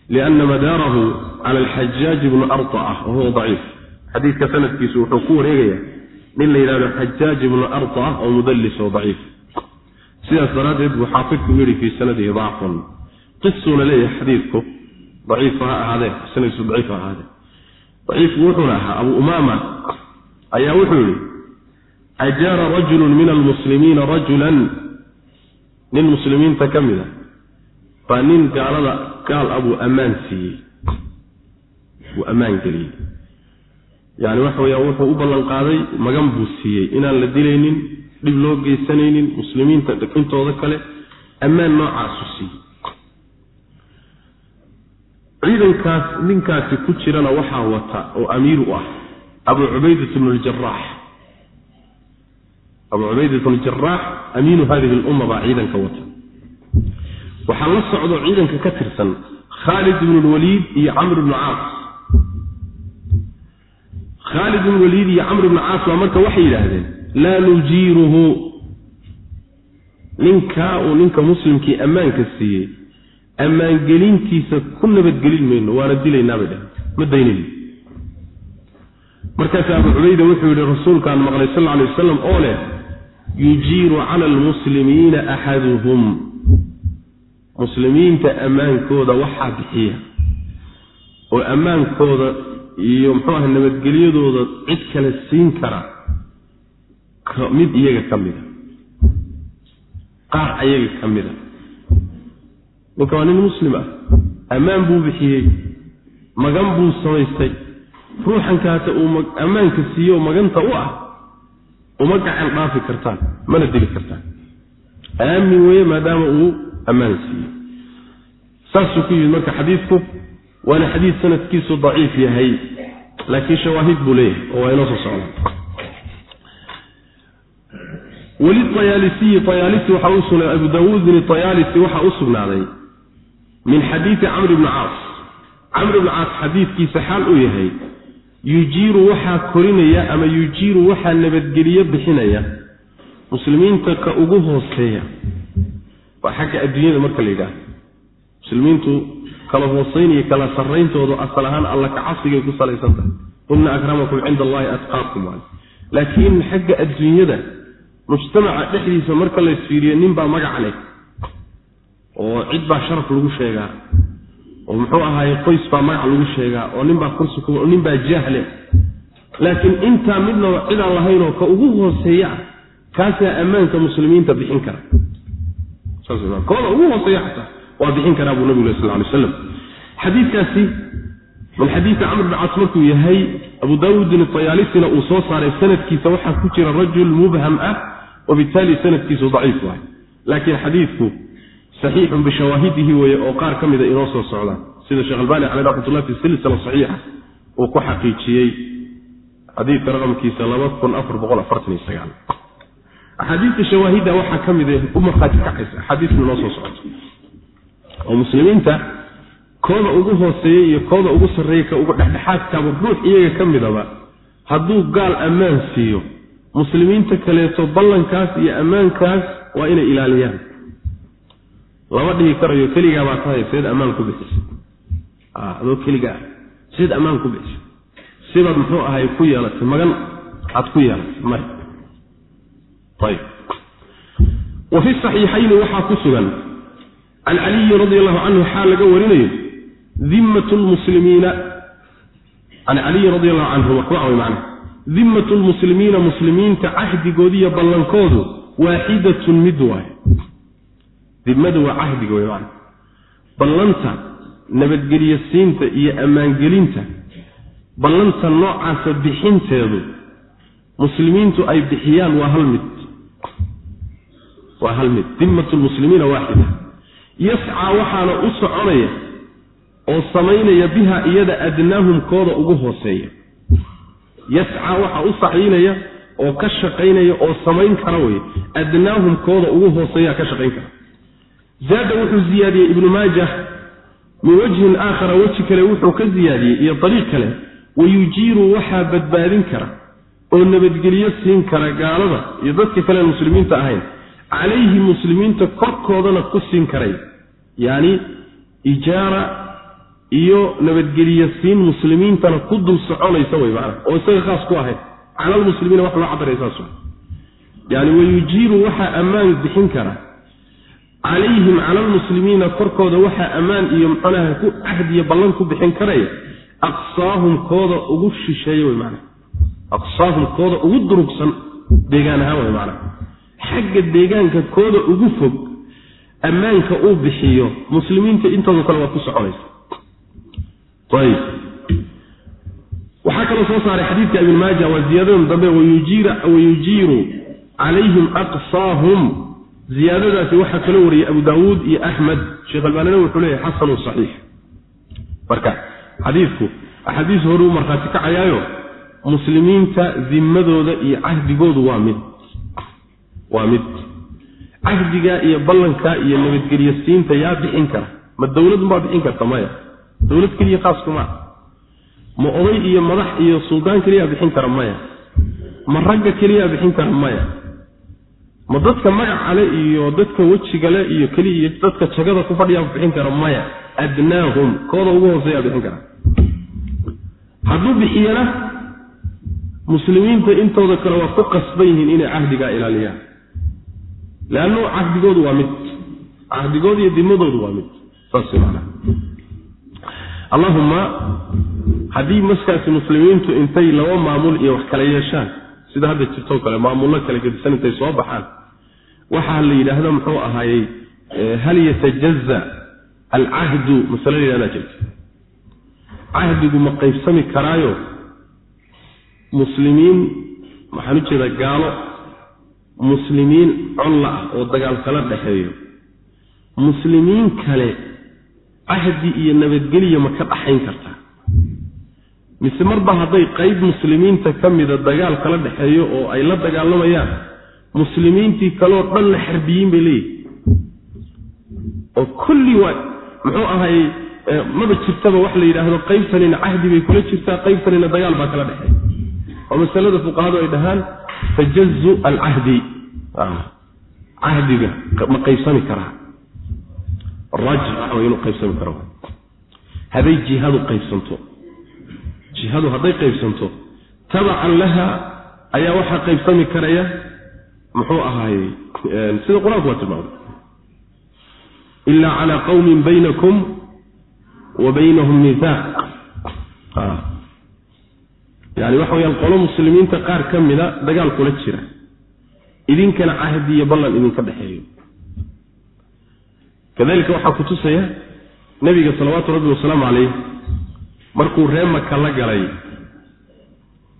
lianna madaarahu cala alxajaaj ibnu arطah wa huwa daciif. Xadiidka sanadkiisu wuxuu ku wareegaya nin la yidhahdo xajaaj ibnu arطah oo mudallis oo daciif sidaas daraaddeed buu xaafidku yidhi fii sanadihi dacfun qisuuna leeyahay xadiidku daciifa ha ahaadee sanadkiisu daciif ha ahaadee. Daciifku wuxuuna ahaa abu umaama ayaa wuxuu yihi ajaara rajulun min almuslimiina rajulan. Nin muslimiinta ka mid a baa nin gaalada gaal a buu ammaan siiyey. Buu ammaan geliyey. Yani waxa weeyaan wuxuu u ballan qaaday magan buu siiyey. Inaan la dilaynin dhib loo geysanaynin muslimiinta dhaqintooda kale ammaan noocaasu siiyey ciidankaas ninkaasi ku jirana waxaa wata oo amiir u ah abu cubaydat bnu ljaraax abu cubaydat bnu jaraax amiinu hadihi lumma baa ciidanka wata. Waxaa la socdo ciidanka ka tirsan khaalid ibnu lwaliid iyo camr ibnu caas. Khaalid ibnu waliid iyo camr ibnu caas baa marka waxay yidhaahdeen laa nujiiruhu. Ninkaa uu ninka muslimkii ammaanka siiyey ammaangelintiisa ku nabadgelin mayno waana dilaynaabay dheh ma daynayno markaasa abu cubayda wuxuu yidhi rasuulkaan maqlay sal lla alay wasalam oo leh yujiiru cala almuslimiina axaduhum. Muslimiinta ammaankooda waxaa bixiya oo ammaankooda iyo muxuu aha nabadgelyadooda cid kale siin kara mid iyaga ka mida. Qaar ayaga ka mida. Ninka waa nin muslim ah ammaan buu bixiyey magan buu samaystay. Ruuxankaata uu ammaanka siiyo maganta u ah uma gacan dhaafi kartaan mana dili kartaan. Aamin weeye maadaama uu ammaan siiyey saasuu ku yimid marka xadiidku waana xadiid sanadkiisu daciif yahay laakiin shawaahid buu leeyahay oo waa inoo soo socda weli ayaalisiyi ayaalisi waxaa u sugnaaday abu daawuudin ayaalisi waxaa u sugnaaday. Min xadiidi camr bni caas. Camr bni caas xadiidkiisa xaal uu yahay yujiiru waxaa korinaya ama yujiiru waxaa nabadgeliyo bixinaya muslimiinta ka ugu hooseeya. Waa xagga adduunyada marka la yidhaahdo. Muslimiintu kala hoosayn iyo kala sarrayntoodu asal ahaan alla kacabsigay ku salaysan tahay. Ina akramakum cinda allahi atqaakum laakiin xagga adduunyada mujtamaca dhexdiisa marka la isfiiriyo nin baa magac leh oo cid baa sharaf lagu sheegaa oo muxuu ahaaye qoys baa magac lagu sheegaa oo nin baa kursi ku nin baa jahle laakiin intaa midnaba cidaan lahaynoo ka ugu hooseeya kaasaa ammaanka muslimiinta bixin kara. Kooda ugu hooseeya xataa waa bixin karaa buu nabigu sal lay slam xadiikaasi min xadiidi camr bn caas markuu yahay abu daawuudin ayaalisina uu soo saaray sanadkiisa waxaa ku jira rajul mubham ah wabitaali sanadkiisu daciif waay laakiin xadiidku saxiixun bishawaahidihi weye oo qaar ka mida inoo soo socdaan sida sheekh albani caleh raxmatullah fi silsila saxiixa uu ku xaqiijiyey xadiidka raqamkiisa axaadiista shawaahidda waxaa ka mid u markhaati kacaysa axaadiisna noo soo socoto oo muslimiinta kooda ugu hooseeya iyo kooda ugu sarreeya ka ugu dhexdhexaadkaaba ruux iyaga ka midaba hadduu gaal ammaan siiyo muslimiinta kaleeto ballankaas iyo ammaankaas waa inay ilaaliyaan. Lama dhihi karayo keligaa baa tahay seed ammaan ku bixisa adoo keliga ah. Seed ammaan ku bixisa sibaad muxuu ahay ku yeelatay magan aad ku yeelatay ayb wa fi saxiixayni waxaa ku sugan can caliyin radi allahu canhu xaa laga warinayo dimmat lmuslimiina can caliyin radi allahu canhu marfuuca way macna dimmat lmuslimiina muslimiinta cahdigoodiiyo ballankoodu waaxidatun mid waaye. Dimadu waa cahdiga wey macna ballanta nabadgelyo siinta iyo ammaangelinta ballanta noocaasa bixinteedu muslimiintu ay bixiyaan waa hal mid. Waa hal mid. Dimmat lmuslimiina waaxida. Yascaa waxaana u soconaya oo samaynaya biha iyada adnaahum kooda ugu hooseeya yascaa waxaa u saxiinaya oo ka shaqaynaya oo samayn kara wey adnaahum kooda ugu hooseeya ka shaqayn kara. Zaada wuxuu ziyaadiyey ibnu maajah min wajhin aakhara weji kale wuxuu ka ziyaadiyey iyo dariiq kale. Wayujiiru waxaa badbaadin kara oo nabadgelyo siin kara gaalada iyo dadka kalean muslimiinta ahayn. Calayhi muslimiinta korkoodana ku siin karay. Yacni ijaara iyo nabadgelyo siin muslimiintana ku dul soconaysa wey macana oo isaga khaas ku ahayd. Cala almuslimiina wax loo cabiray saas yani wayujiiru waxaa ammaan bixin kara calayhim cala almuslimiina korkooda waxaa ammaan iyo muxunaha ku cahdiyo ballan ku bixin karaya aqsaahum kooda ugu shisheeya wey macana aqsaahum kooda ugu durugsan deegaan ahaan wey macana xagga deegaanka kooda ugu fog ammaanka uu bixiyo muslimiinta intooda kale waa ku soconaysa waxaa kaloo soo saaray xadiidka ibn maaja waa ziyaadadan dambe wayujiiru calayhim aqsaahum. Ziyaadadaasi waxaa kaloo wariyey abu daawuud iyo axmed sheekh albaanina wuxuu leeyahay xasanu saxiix. Marka xadiidku axaadiis hore u markhaati kacayaayo muslimiinta dimadooda iyo cahdigoodu waa mid. Waa mid. Cahdiga iyo ballanka iyo nabadgelyo siinta yaa bixin kara. Ma dowladunbaa bixin karta maya dowlad keliya khaaskuma ma oday iyo madax iyo suldaan keliyaa bixin kara maya. Ma ragga keliyaa bixin kara maya. Ma dadka magacale iyo dadka wejigale iyo keliya dadka jagada ku fadhiyaa bixin kara maya. Adnaahum kooda ugu hooseeyaa bixin kara. Hadduu bixiyana muslimiinta intooda kale waa ku qasban yihiin inay cahdigaa ilaaliyaan. Leannu cahdigoodu waa mid. Cahdigoodu iyo dimadoodu waa mid. Saas maanaa allahuma haddii maskaasi muslimiintu intay laba maamul iyo wax kala yeeshaan sida hadda jirtoo kale maamullo kala gedisan intay soo baxaan waxaa la yidhaahda muxuu ahaayey hal yatajaza alcahdu masale la yidhahdaa jirta cahdigu ma qaybsami karaayo muslimiin waxaan u jeedaa gaalo muslimiin colla ah oo dagaal kala dhexeeyo. Muslimiin kale cahdi iyo nabadgelya ma ka dhaxayn kartaa. Mise marba hadday qayb muslimiinta ka mida dagaal kala dhexeeyo oo ay la dagaalamayaan muslimiintii kaleoo dhanna xarbiyiin bay leeyihiin oo kulli waa muxuu ahay maba jirtaba wax la yidhaahdo qaybtanina cahdi bay kula jirtaa qaybtanina dagaal baa kala dhexeeya. Oo masalada fuqahadu ay dhahaan tajazu alcahdi cahdiga ma qaybsami karaa raajix way inuu qaybsami karo. Hadday jihadu qaybsanto. Jihadu hadday qaybsanto tabacan laha ayaa waxaa qaybsami karaya muxuu ahaayey sida qur'aanku waa tilmaamay. Ila cala qawmin baynakum wa baynahum mihaaq yani waxa weyaan qolo muslimiinta qaar ka mida dagaal kula jira. Idinkana cahdi iyo ballan idinka dhexeeyo kadalika waxaa ku tusaya nebiga salawaatu rabbi wasalaamu calayh markuu ree maka la galay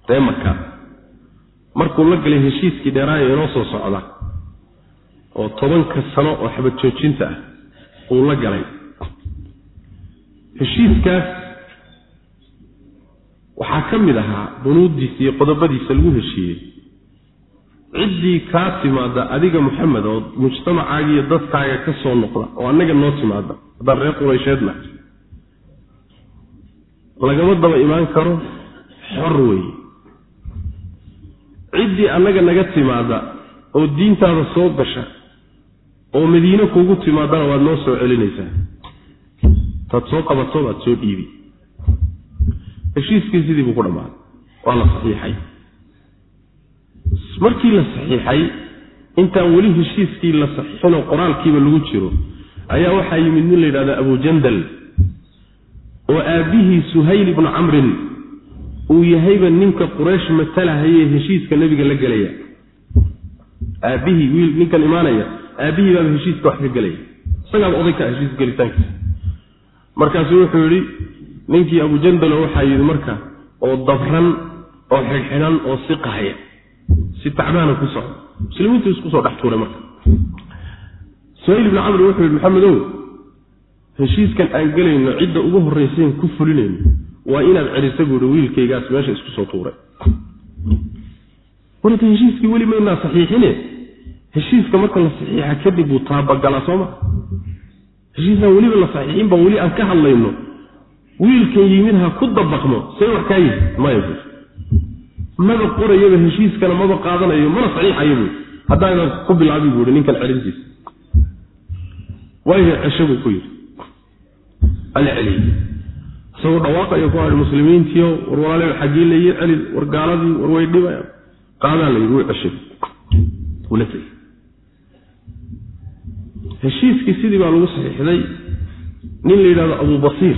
ree maka markuu la galay heshiiskii dheeraayo inoo soo socda oo tobanka sano oo xabad joojinta ah uu la galay. Heshiiskaas waxaa ka mid ahaa bunuuddiisa iyo qodobadiisa lagu heshiiyey ciddii kaa timaada adiga muxamed oo mujtamacaaga iyo dadkaaga ka soo noqda oo annaga noo timaada haddaan reer quraysheedna. Lagama daba imaan karo xor weeye. Ciddii annaga naga timaada oo diintaada soo gasha oo madiine kuugu timaadana waad noo soo celinaysaa. Taad soo qabato baad soo dhiibi. Heshiiskii sidii buu ku dhammaaday waa la saxiixay markii la saxiixay intaan weli heshiiskii la saxiixinoo qoraalkiiba lagu jiro ayaa waxaa yimid nin la yidhahda abujandal oo aabbihii suhayl ibnu camrin uu yahayba ninka quraysh matalahayee heshiiska nebiga la gelaya. Aabbihii wiil ninkan imaanaya aabbihii baaba heshiiska wax ka gelaya. Isagaaba oday ka heshiis gelitaankiisa. Markaasuu wuxuu yidhi ninkii abujandalo waxaa yidhi marka oo dabran oo xidhxidhan oo si qahaya si tacbaana ku socda muslimiintu isku soo dhex tuuray marka. Suhayl ibnu camr wuxuu yidhi maxamedow heshiiskan aan gelayno cidda ugu horraysayn ku fulinayno waa inaad celisa buuhi wiilkaygaas meesha isku soo tuuray. Warta heshiiskii weli maynaa saxiixine? Heshiiska marka la saxiixa kadib buu taabagalaa sooma heshiisaan weliba la saxiixin baan weli aan ka hadlayno. Wiilkan yimid ha ku dabaqmo see wax kaa yihi maya buui maba qorayaba heshiiskana maba qaadanayo mana saxiixayo buui haddaanan ku bilaabi buuhi ninkan celintiisa waayo cesho buu ku yidhi. Ala isagoo dhawaaqayo ku hadhi muslimiintiio war walaale xaggii layi celi war gaaladii war way dhibaya qaadaa la yidhi wuu ceshay. Wula tegey. Heshiiskii sidii baa lagu saxiixday nin la yidhahdo abubasiir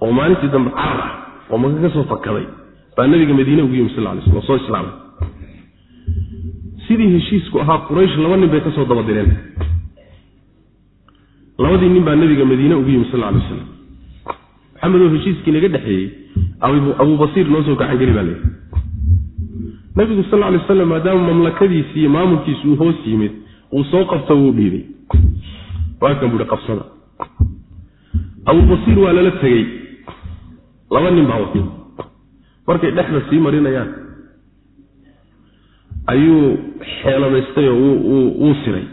oo maalintii dambe carar ah oo maka ka soo fakaday baa nabiga madiine ugu yimi sal lay oo soo islaamay. Sidii heshiisku ahaa quraysh laba nin bay ka soo daba direen labadii nin baa nabiga madiine ugu yimi sal lay aslam maxamedoo heshiiskii naga dhexeeyey abubasiir noo soo gacan geli baa layidhi nabigu sal lay aslam maadaama mamlakadiisi iyo maamulkiisi uu hoos yimid uu soo qabto wuu dhiibay. Waakan buuhi qabsada. Abubasiir waa lala tegey laba nin baa wata markay dhexda sii marinayaan ayuu xeeladaystay oo wuu siray.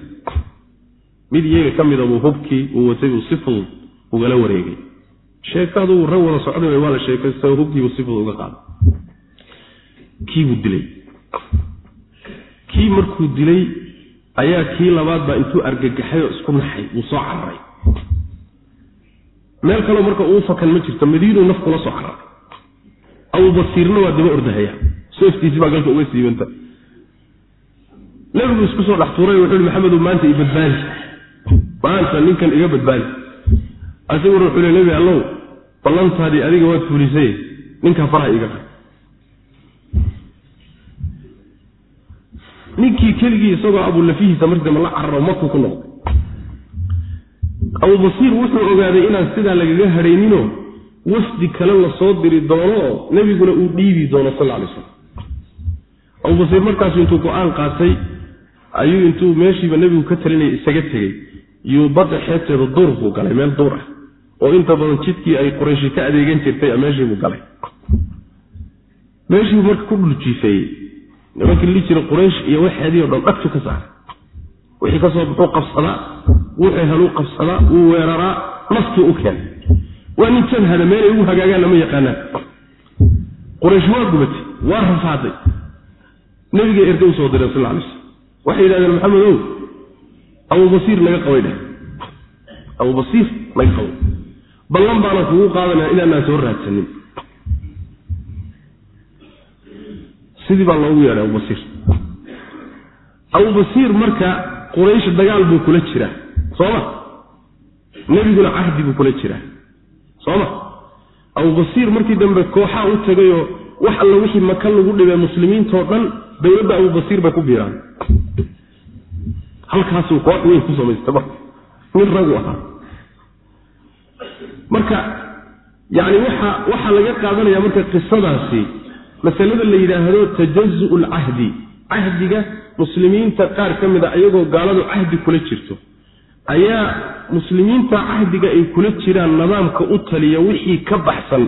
Mid iyaga ka mida buu hubkii uu watay buu si fudud ugala wareegay. Sheekaduu rag wada socday waa la sheekaystay oo hubkiibuu si fudud uga qaaday. Kiibuu dilay. Kii markuu dilay ayaa kii labaad baa intuu argagaxay oo isku naxay wuu soo cararay. Meel kaleo marka uu fakan ma jirto madiinuu naf kula soo cararay abubasiirna waa daba ordahaya. Seeftiisii baa galka uga siibanta. Nebigu isku soo dhex tuuray wuxuu ihi maxamedu maanta i badbaadi. Maanta ninkan iga badbaadi. Asiguna wuxuu le nebi allow ballantaadii adiga waad fulisay ninkaa faraha iga qay ninkii keligii isagoo abulafihiisa markii dambe la cararo markuu ku noqday. Abubasiir wuxuu ogaaday inaan sidaa lagaga hadhayninoo wafdi kale la soo diri doono oo nebiguna uu dhiibi doono sal alay slam abubasiir markaasu intuu go'aan qaatay ayuu intuu meeshiiba nebigu ka talinaya isaga tegey yuu badda xeebteeda duur buu galay meel duur ah. Oo inta badan jidkii ay qorayshi ka adeegan jirtay meeshiibuu galay. Meeshiibuu marka ku dhuljiifeeyey nimankii li jira quraysh iyo waxeedii o dhan dhagtu ka saaray wixii ka soo muxuu qabsadaa wuxuu heluu qabsadaa wuu weeraraa naftuu u keenay waa nin jabhada meelay ugu hagaagaanna ma yaqaanaan. Quraysh waa gubatay waa rafaaday. Nebiga erga u soo direen sal ly slam waxay yidhahdeen maxamed ow abubasiir naga qabay dheh abubasiir naga qabay ballan baana kugu qaadanaya inaanaan soo raadsanin. Sidii baa loogu yeedhay abubasiir abubasiir marka quraysh dagaal buu kula jiraa sooma nebiguna cahdi buu kula jiraa sooma? Abubasiir markii dambe kooxaa u tegayoo wax alla wixii maka lagu dhibay muslimiintoo dhan dowladda abubasiir bay ku biiraan. Halkaasuu koox weyn ku samaystay marka nin ragu ahaa. Marka yani waxa waxaa laga qaadanaya marka qisadaasi masalada la yidhaahdo tajazu lcahdi cahdiga muslimiinta qaar ka mid a iyagoo gaaladu cahdi kula jirto ayaa muslimiinta cahdiga ay kula jiraan nidaamka u taliya wixii ka baxsan.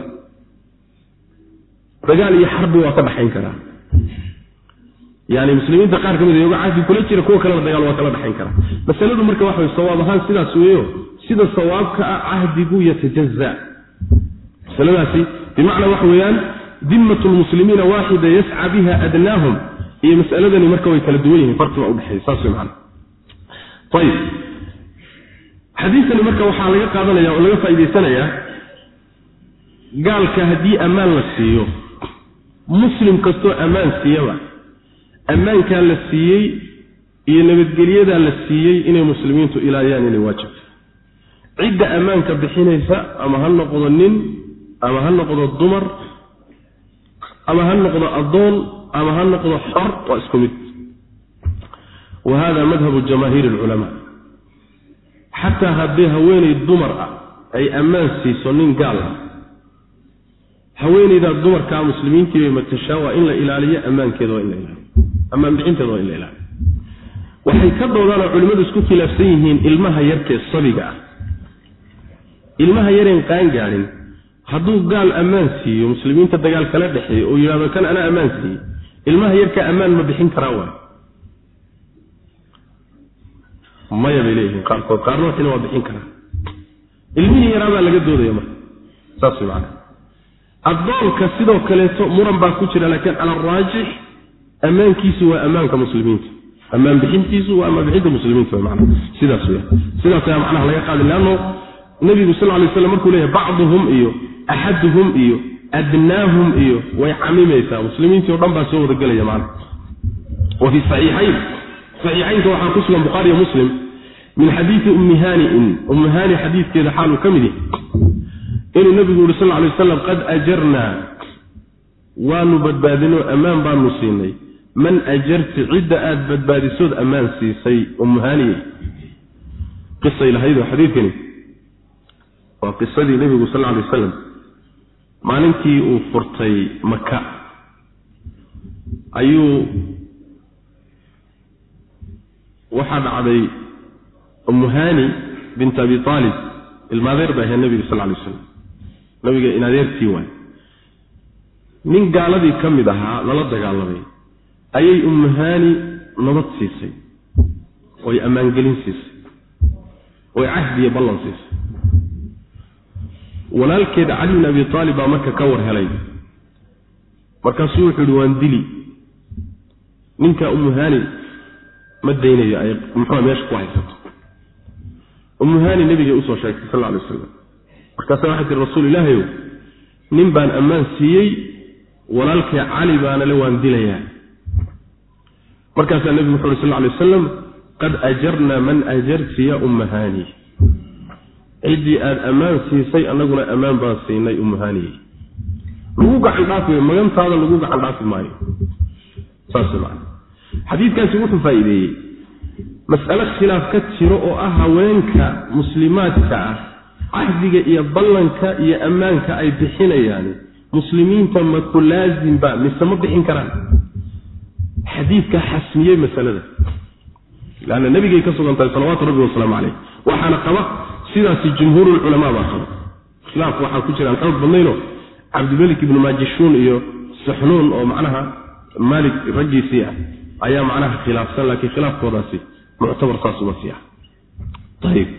Dagaal iyo xarbi waa ka dhaxayn karaa. Yani muslimiinta qaar ka mid iyago cahdi kula jira kuwa kalena dagaal waa kala dhaxayn karaa. Masaladu marka waxa sawaab ahaan sidaas weeyo sida sawaabka ah cahdigu yatajaza. Masaladaasi bimacnaa waxa weeyaan dimat lmuslimiina waaxida yasca biha adnaahum iyo masaladani marka way kala duwan yihiin farqiba udhexeeya saas wey macana ayib xadiidkani marka waxaa laga qaadanaya oo laga faa'idaysanayaa gaalka haddii ammaan la siiyo muslim kastoo ammaan siiyaba ammaankaa la siiyey iyo nabadgelyadaa la siiyey inay muslimiintu ilaayaan inay waajibta cidda ammaanka bixinaysa ama ha noqdo nin ama ha noqdo dumar ama ha noqdo addoon ama ha noqdo xor waa isku mid. Wa hada madhabu jamaahiiri alculamaa xataa haddii haweenay dumar ah ay ammaan siiso nin gaal ah. Haweenaydaa dumarkaa muslimiintii bay matashaa waa in la ilaaliyo ammaankeeda waa in la ilaaliyo. Ammaan bixinteeda waa in la ilaaliyo. Waxay ka doodaanoo culimmadu isku khilaafsan yihiin ilmaha yarkee sabiga ah. Ilmaha yareen qaan gaadhin hadduu gaal ammaan siiyo muslimiinta dagaal kala dhexeeyo oo yidhahdo kan anaa ammaan siiyey? Ilmaha yarkaa ammaan ma bixin karaa waay maya bay leeyihiin. Qaarkood qaarna waxina waa bixin karaa ilmihii yaraabaa laga doodaya marka. Saas way macana addoonka sidoo kaleeto muran baa ku jira laakiin cala araajix ammaankiisu waa ammaanka muslimiinta. Ammaan bixintiisu waa ammaan bixinta muslimiinta way macana sidaas weya sidaas ayaa macnaha laga qaadi leanno nabigu sal lay slam markuu leeyahay bacduhum iyo axaduhum iyo adnaahum iyo way camimaysaa muslimiintii o dhan baa soo wadagelaya macana wa fi saxiixayn saxiixaynka waxaa ku sugan bukhaariyo muslim min xadiidi ummi haaniin ummi haani xadiidkeeda xaaluu ka mid yahy inuu nabigu yuri sal ly wasalam qad ajarnaa waanu badbaadinoo ammaan baanu siinay. Man ajarti cidda aada badbaadisood ammaan siisay ummu haaniye qisay lahaydoo xadiidkani waa qisadii nebigu sal ly wasalam maalintii uu furtay maka ayuu waxaa dhacday ummu haani bint abi aalib ilmaadeer bay ahayd nebiga sal lay wasalam nabiga in adeertii waay. Nin gaaladii ka mid ahaa lala dagaalamay ayay ummu haani nabad siisay oy ammaangelin siisay oy cahdiyo ballan siisay. Walaalkeeda cali bin abi aalib baa marka ka war helay. Markaasuu wuxuu ihi waan dili. Ninka ummu haani ma daynayo ay muxua meesha ku haysato. Ummu haani nabigay u soo sheegtay sal alay wasalam markaasa waxay tiri rasuul ilaahayow nin baan ammaan siiyey walaalkay cali baana le waan dilayaa markaasaa nebigu wuxu uhi sal alay wasalam qad ajarna man ajarti ya umma haani. Ciddii aada ammaan siisay annaguna ammaan baan siinay ummuhaaniyey lagu gacan dhaafi magantaada lagu gacan dhaafi maayo. Saas maa xadiidkaasi wuxuu faa'iideeyey. Mas'alo khilaaf ka jiro oo ah haweenka muslimaadka ah cahdiga iyo ballanka iyo ammaanka ay bixinayaan muslimiinta ma ku laasimba mise ma bixin karaan? Xadiidkaa xasmiyey masalada. Lanna nebigay ka sugan salawaatu rabbi wasalaamu caleyh waxaana qaba sidaasi jumhuurulculamaa baa qaba. Khilaaf waxaa ku jiraan xoog badnayno cabdilmelik ibnu maajishuun iyo saxnuun oo macnaha maalik raggiisii ah ayaa macnaha khilaafsan laakiin khilaafkoodaasi muctabar saasuma ah ayib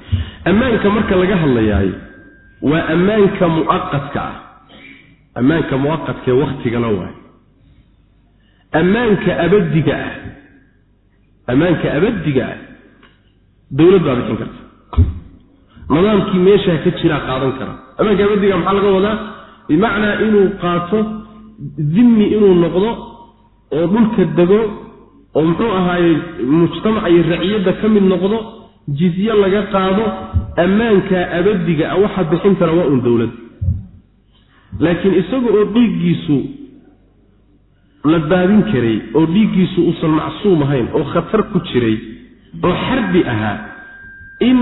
ammaanka marka laga hadlayaayo waa ammaanka muaqadka ah. Ammaanka muaqadkaee waktigana waay. Ammaanka abadiga ah. Ammaanka abadiga ah. Dowlad baa bixin karta. Nidaamkii meeshaa ka jiraa qaadan kara. Ammaanka abadiga maxaa laga wadaa? Bimacnaa inuu qaato dimmi inuu noqdo oo dhulka dego oo muxuu ahaaye mujtamaca iyo raciyadda ka mid noqdo jizye laga qaado ammaanka abadiga ah waxa bixin kara waa un dowlad laakiin isaga oo dhiiggiisu la daadin karay oo dhiiggiisu uusan macsuum ahayn oo khatar ku jiray oo xarbi ahaa in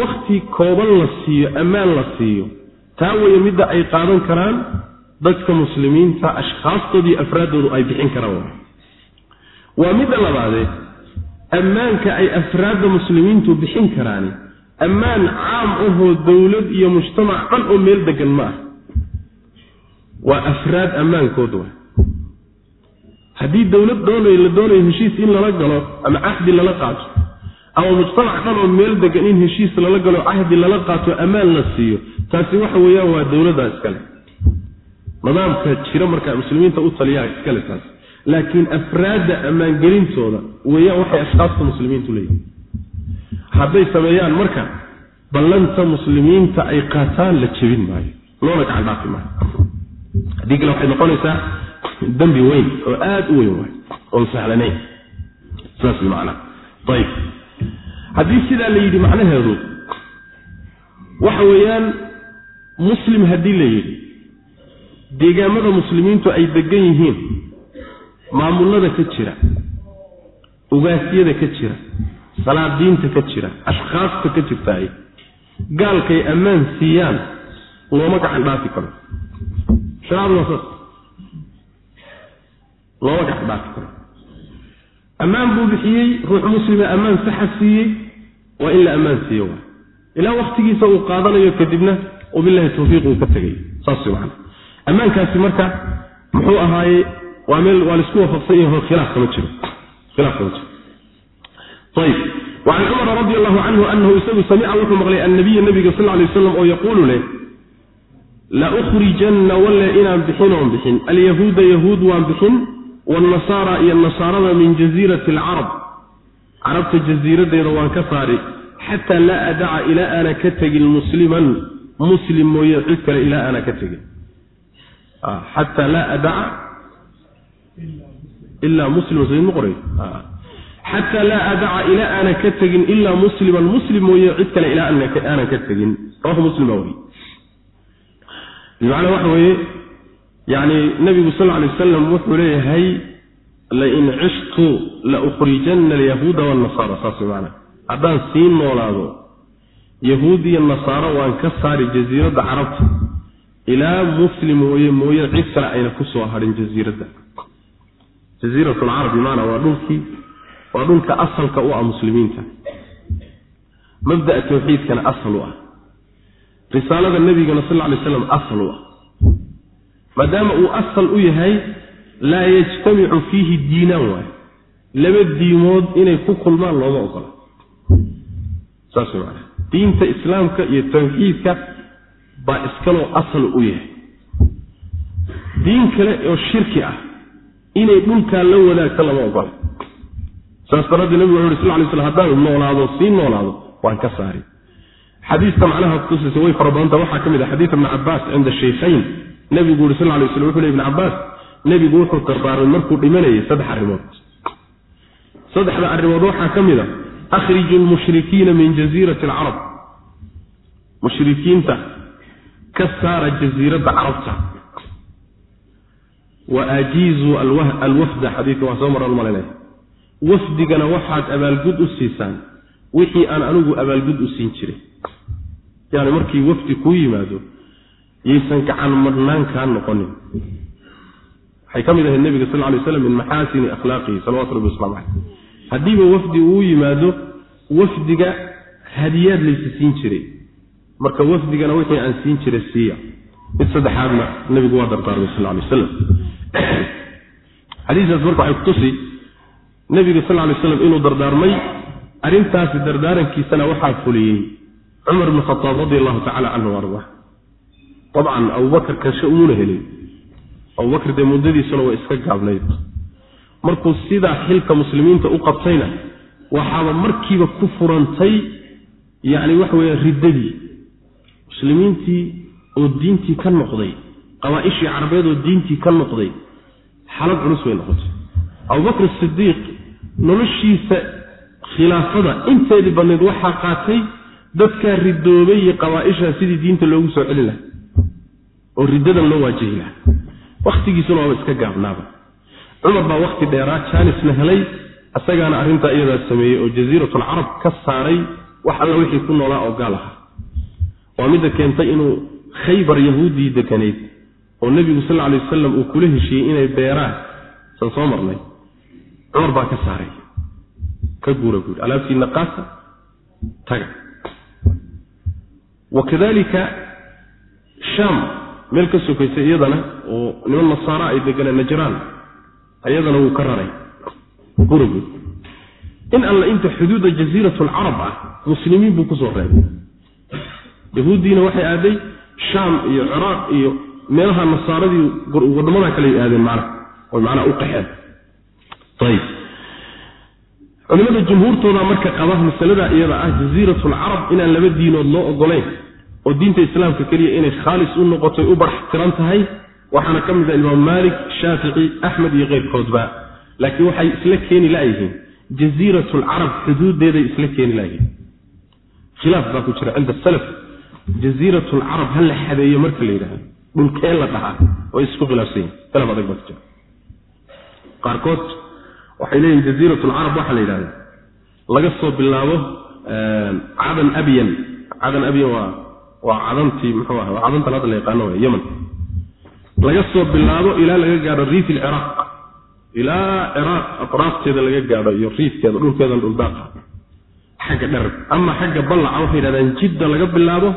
wakhti kooban la siiyo ammaan la siiyo taa weye midda ay qaadan karaan dadka muslimiinta ashkhaastooda iyo afraaddoodu ay bixin karaan waa midda labaadee ammaanka ay afraadda muslimiintu bixin karaani ammaan caam ahoo dowlad iyo mujtamac dhan oo meel degan ma ah. Waa afraad ammaankood wa haddii dowlad doonayo la doonayo heshiis in lala galo ama cahdi lala qaato ama mujtamac dhan oo meel degan in heshiis lala galo cahdi lala qaato ammaan la siiyo taasi waxa weeyaan waa dowladdaa iskale nidaamka jira markaa muslimiinta u taliyaa iskale taas laakiin afraadda ammaangelintooda weeyaan waxay ashkaasta muslimiintu leeyihiin hadday sameeyaan marka ballanta muslimiinta ay qaataan la jebin maayo. Loona gacan dhaafi maayo. Haddii kale waxay noqonaysaa dembi weyn oo aada u weyn waay oon sahlanayn. Saas macnaa. Ayib haddii sidaa la yidhi macnaheedu waxa weeyaan muslim haddii la yidhi deegaamada muslimiintu ay degan yihiin maamulada ka jira ugaasyada ka jira salaadiinta ka jira ashkhaasta ka jirtaay gaalkay ammaan siiyaan looma gacan dhaafi karo. Waa saas looma gacan dhaafi karo. Ammaan buu bixiyey ruux muslima ammaan saxa siiyey waa in la ammaan siiyo waa. Ilaa waktigiisa uu qaadanayo kadibna wabilahi tawfiiq uu ka tegay saas man ammaankaasi marka muxuu ahaaye waa meel waa la isku waafaqsan yaho khilaaf kama jiro. Khilaaf kama jiro. Ayib wacan cumara radi allahu canhu anahu isagu samica wuxuu maqlay annabiya nabiga sal lay waslam oo yaquulu leh la ukhrijanna walle inaan bixin oon bixin. Alyahuuda yahuud waan bixin waalnasaara iyo nasaarada min jaziirati alcarab carabta jasiiradeeda waan ka saari xataa laa adaca ilaa aana ka tegin musliman. Muslim mooye cid kale ilaa aana ka tegin. Xataa laa adaca ilaa muslim ma qoray xataa laa adaca ilaa aana ka tegin ilaa musliman muslim mooye cid kale ilaa aanan ka tegin rawahu muslim baa wariy bimacnaa waxa weeye yani nabigu sal ly wasalam wuxuu leeyahay lain cishtu la ukhrijanna alyahuuda waalnasaara saas maana haddaan sii noolaado yahuud iyo nasaaro waan ka saari jasiiradda carabta ilaa muslim mooye mooye cid kale ayna ku soo hadhin jasiiradda jasiirat lcarab bimaana waa dhulkii waa dhulka asalka u ah muslimiinta. Mabda'a tawxiidkana asal u ah. Risaalada nebigana sal ly slam asal u ah. Maadaama uu asal u yahay laa yajtamicu fiihi diinaan waayo. Laba diimood inay ku kulmaan looma ogola. Saas maana diinta islaamka iyo tawxiidka baa iskaloo asal u yahay. Diin kale oo shirki ah inay dhulkaa la wadaagto lama ogola saas daraaddeed nebigu wuxu uri sal lay slam haddaan noolaado sii noolaado waan ka saari xadiiska macnaha kutusaysa way fara badanta waxaa ka mid ah xadiid ibni cabaas cinda shaykhayn. Nebigu uri sal lay slam wuxu le ibn cabaas nebigu wuxuu dardaarmay markuu dhimanayay saddex arrimood. Saddexda arrimood waxaa ka mid a akhriju lmushrikiina min jasiirati alcarab mushrikiinta ka saara jasiiradda carabta wa ajiizuu alwafda xadiidka waa soo maran malanaya wafdigana waxaad abaalgud u siisaan wixii aan anigu abaalgud u siin jiray yani markii wafdi kuu yimaado yaysan gacan madhnaan kaa noqonin waxay ka mid ahayd nebiga sal lay slam min maxaasini akhlaaqihi salawatu rabbi waslamu caleyh haddiiba wafdi uu yimaado wafdiga hadiyaad laysa siin jiray marka wafdigana wixii aan siin jiray siiya mid saddexaadna nebigu waa dardaarmay sal lay wasalam xadiiskaas marka waxay kutusi nebiga sal lay slam inuu dardaarmay arrintaasi dardaarankiisana waxaa fuliyey cumar bn khataab radi allahu tacala canhu arda dabcan abubakar kanshe umuuna helin abubakar dee muddadiisuna way iska gaabnayd. Markuu sidaa xilka muslimiinta u qabtayna waxaaba markiiba ku furantay yacni waxa weeye riddadii. Muslimiintii oo diintii ka noqday qabaa-ishii carabeed oo diintii ka noqday xalad culus way noqotay. Abubakr sidiiq noloshiisa khilaafada inteedii badnayd waxaa qaatay dadkaa ridoobay iyo qabaa-isha sidii diinta loogu soo celin laha oo riddadan loo waajihi laha wakhtigiisuna waaba iska gaabnaaba. Cumar baa wakhti dheeraa jaanisna helay isagaana arrintaa iyadaa sameeyey oo jasiiratulcarab ka saaray wax alla wixii ku noolaa oo gaal ahaa. Waa midda keentay inuu khaybar yahuuddii dekanayd oo nebigu sal alay wasalam uu kula heshiiyey inay beeraan san soo marnay. Cumar baa ka saaray ka guura guuri alaabtiina qaasa taga. Wa kadalika shaam meel ka sokaysa iyadana oo niman nasaara ay deganeen najraan iyadana wuu ka raray. Gurigu in alla inta xuduudda jasiirat alcarab ah muslimiin buu ku soo reebay. Yahuuddiina waxay aaday shaam iyo ciraaq iyo meelaha nasaaradii wadamadaa kale aadeen macna oy macnaha u qaxeen. Ayib culimada jumhuurtooda marka qaba masalada iyada ah jasiirat alcarab inaan laba diinood loo ogolayn oo diinta islaamka keliya inay khaalis u noqotoy u barx tiran tahay waxaana ka mid ah imaam maalik shaafici axmed iyo keyrkoodba laakiin waxay isla keeni layihiin jasiirat alcarab xuduuddeeday isla keeni layihiin khilaaf baa ku jira cinda salaf. Jasiirat alcarab ha la xadeeyo marka la yidhahdo dhulkee la dhahaa way isku khilaafsan yihiin khilaaf adag baa ku jira qaarkood waxay leeyihiin jasiirat alcarab waxaa la yidhahda laga soo bilaabo cadan abyan cadan abyan waa waa cadantii muxuu aha waa cadantan hadda la yaqaano waa yeman laga soo bilaabo ilaa laga gaadho riif ilciraaq ilaa ciraaq atraafteeda laga gaadho iyo riifkeeda dhulkeedan dhuldaaqa xagga dherer ama xagga ballaca waxay yidhahdaan jidda laga bilaabo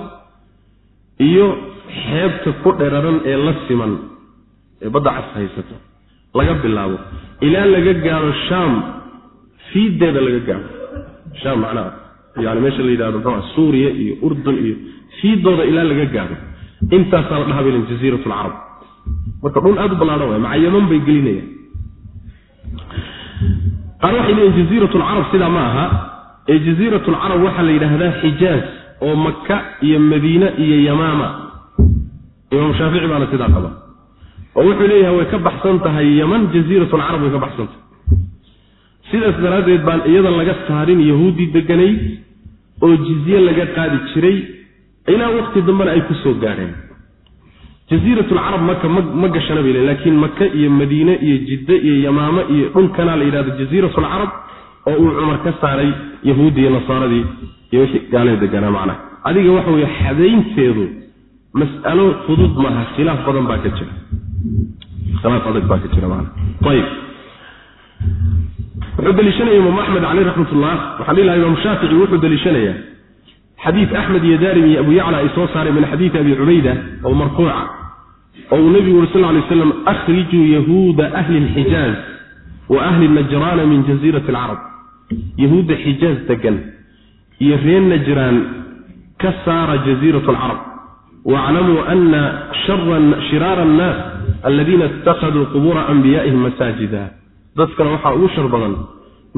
iyo xeebta ku dheraran ee la siman ee badda cas haysato laga bilaabo ilaa laga gaadho shaam fiiddeeda laga gaadho shaam macnaha yani meesha la yidhahdo muxuu suuriya iyo urdun iyo fiidooda ilaa laga gaadho intaasaa la dhaha baylen jasiirat alcarab marka dhul aada u ballaadhan waay maca yaman bay gelinayaan. Qaar waxay leeyihiin jasiirat alcarab sidaa ma aha. Ee jasiirat alcarab waxaa la yidhaahdaa xijaaz oo maka iyo madiine iyo yamaama imaam shaafici baana sidaa qaba. Oo wuxuu leeyahay way ka baxsan tahay yaman jasiirat alcarab way ka baxsan tahay. Sidaas daraaddeed baan iyada laga saarin yahuuddii deganayd oo jizye laga qaadi jiray ilaa waqti dambena ay ku soo gaadheen jasiirat lcarab marka ma gashana bay le laakiin maka iyo madiine iyo jidde iyo yamaamo iyo dhulkanaa la yidhahdo jasiirat lcarab oo uu cumar ka saaray yahuuddii iyo nasaaradii iyo wixii gaalada deganaa macnaha. Adiga waxa weye xadaynteedu mas'alo fudud maaha khilaaf badan baa ka jira. Khilaaf adag baa ka jira maana ayib wuxuu daliishanaya imaam axmed caleyh raxmatullah. Waxaan dhihi laha imaam shaafici wuxuu daliishanayaa xadiid axmed iyo daarim iyo abu yacla ay soo saareen min xadiidi abi cubayda oo marfuuca oo uu nebigu uri sal lay slam akhrijuu yahuuda ahli lxijaaz wa ahli najraana min jasiirati alcarab yahuudda xijaaz degan iyo reer najraan ka saara jasiirat alcarab waaclamuu ana shiraara annaas aladiina ittakhaduu qubuura anbiyaa'ihim masaajida dadkana waxaa ugu shar badan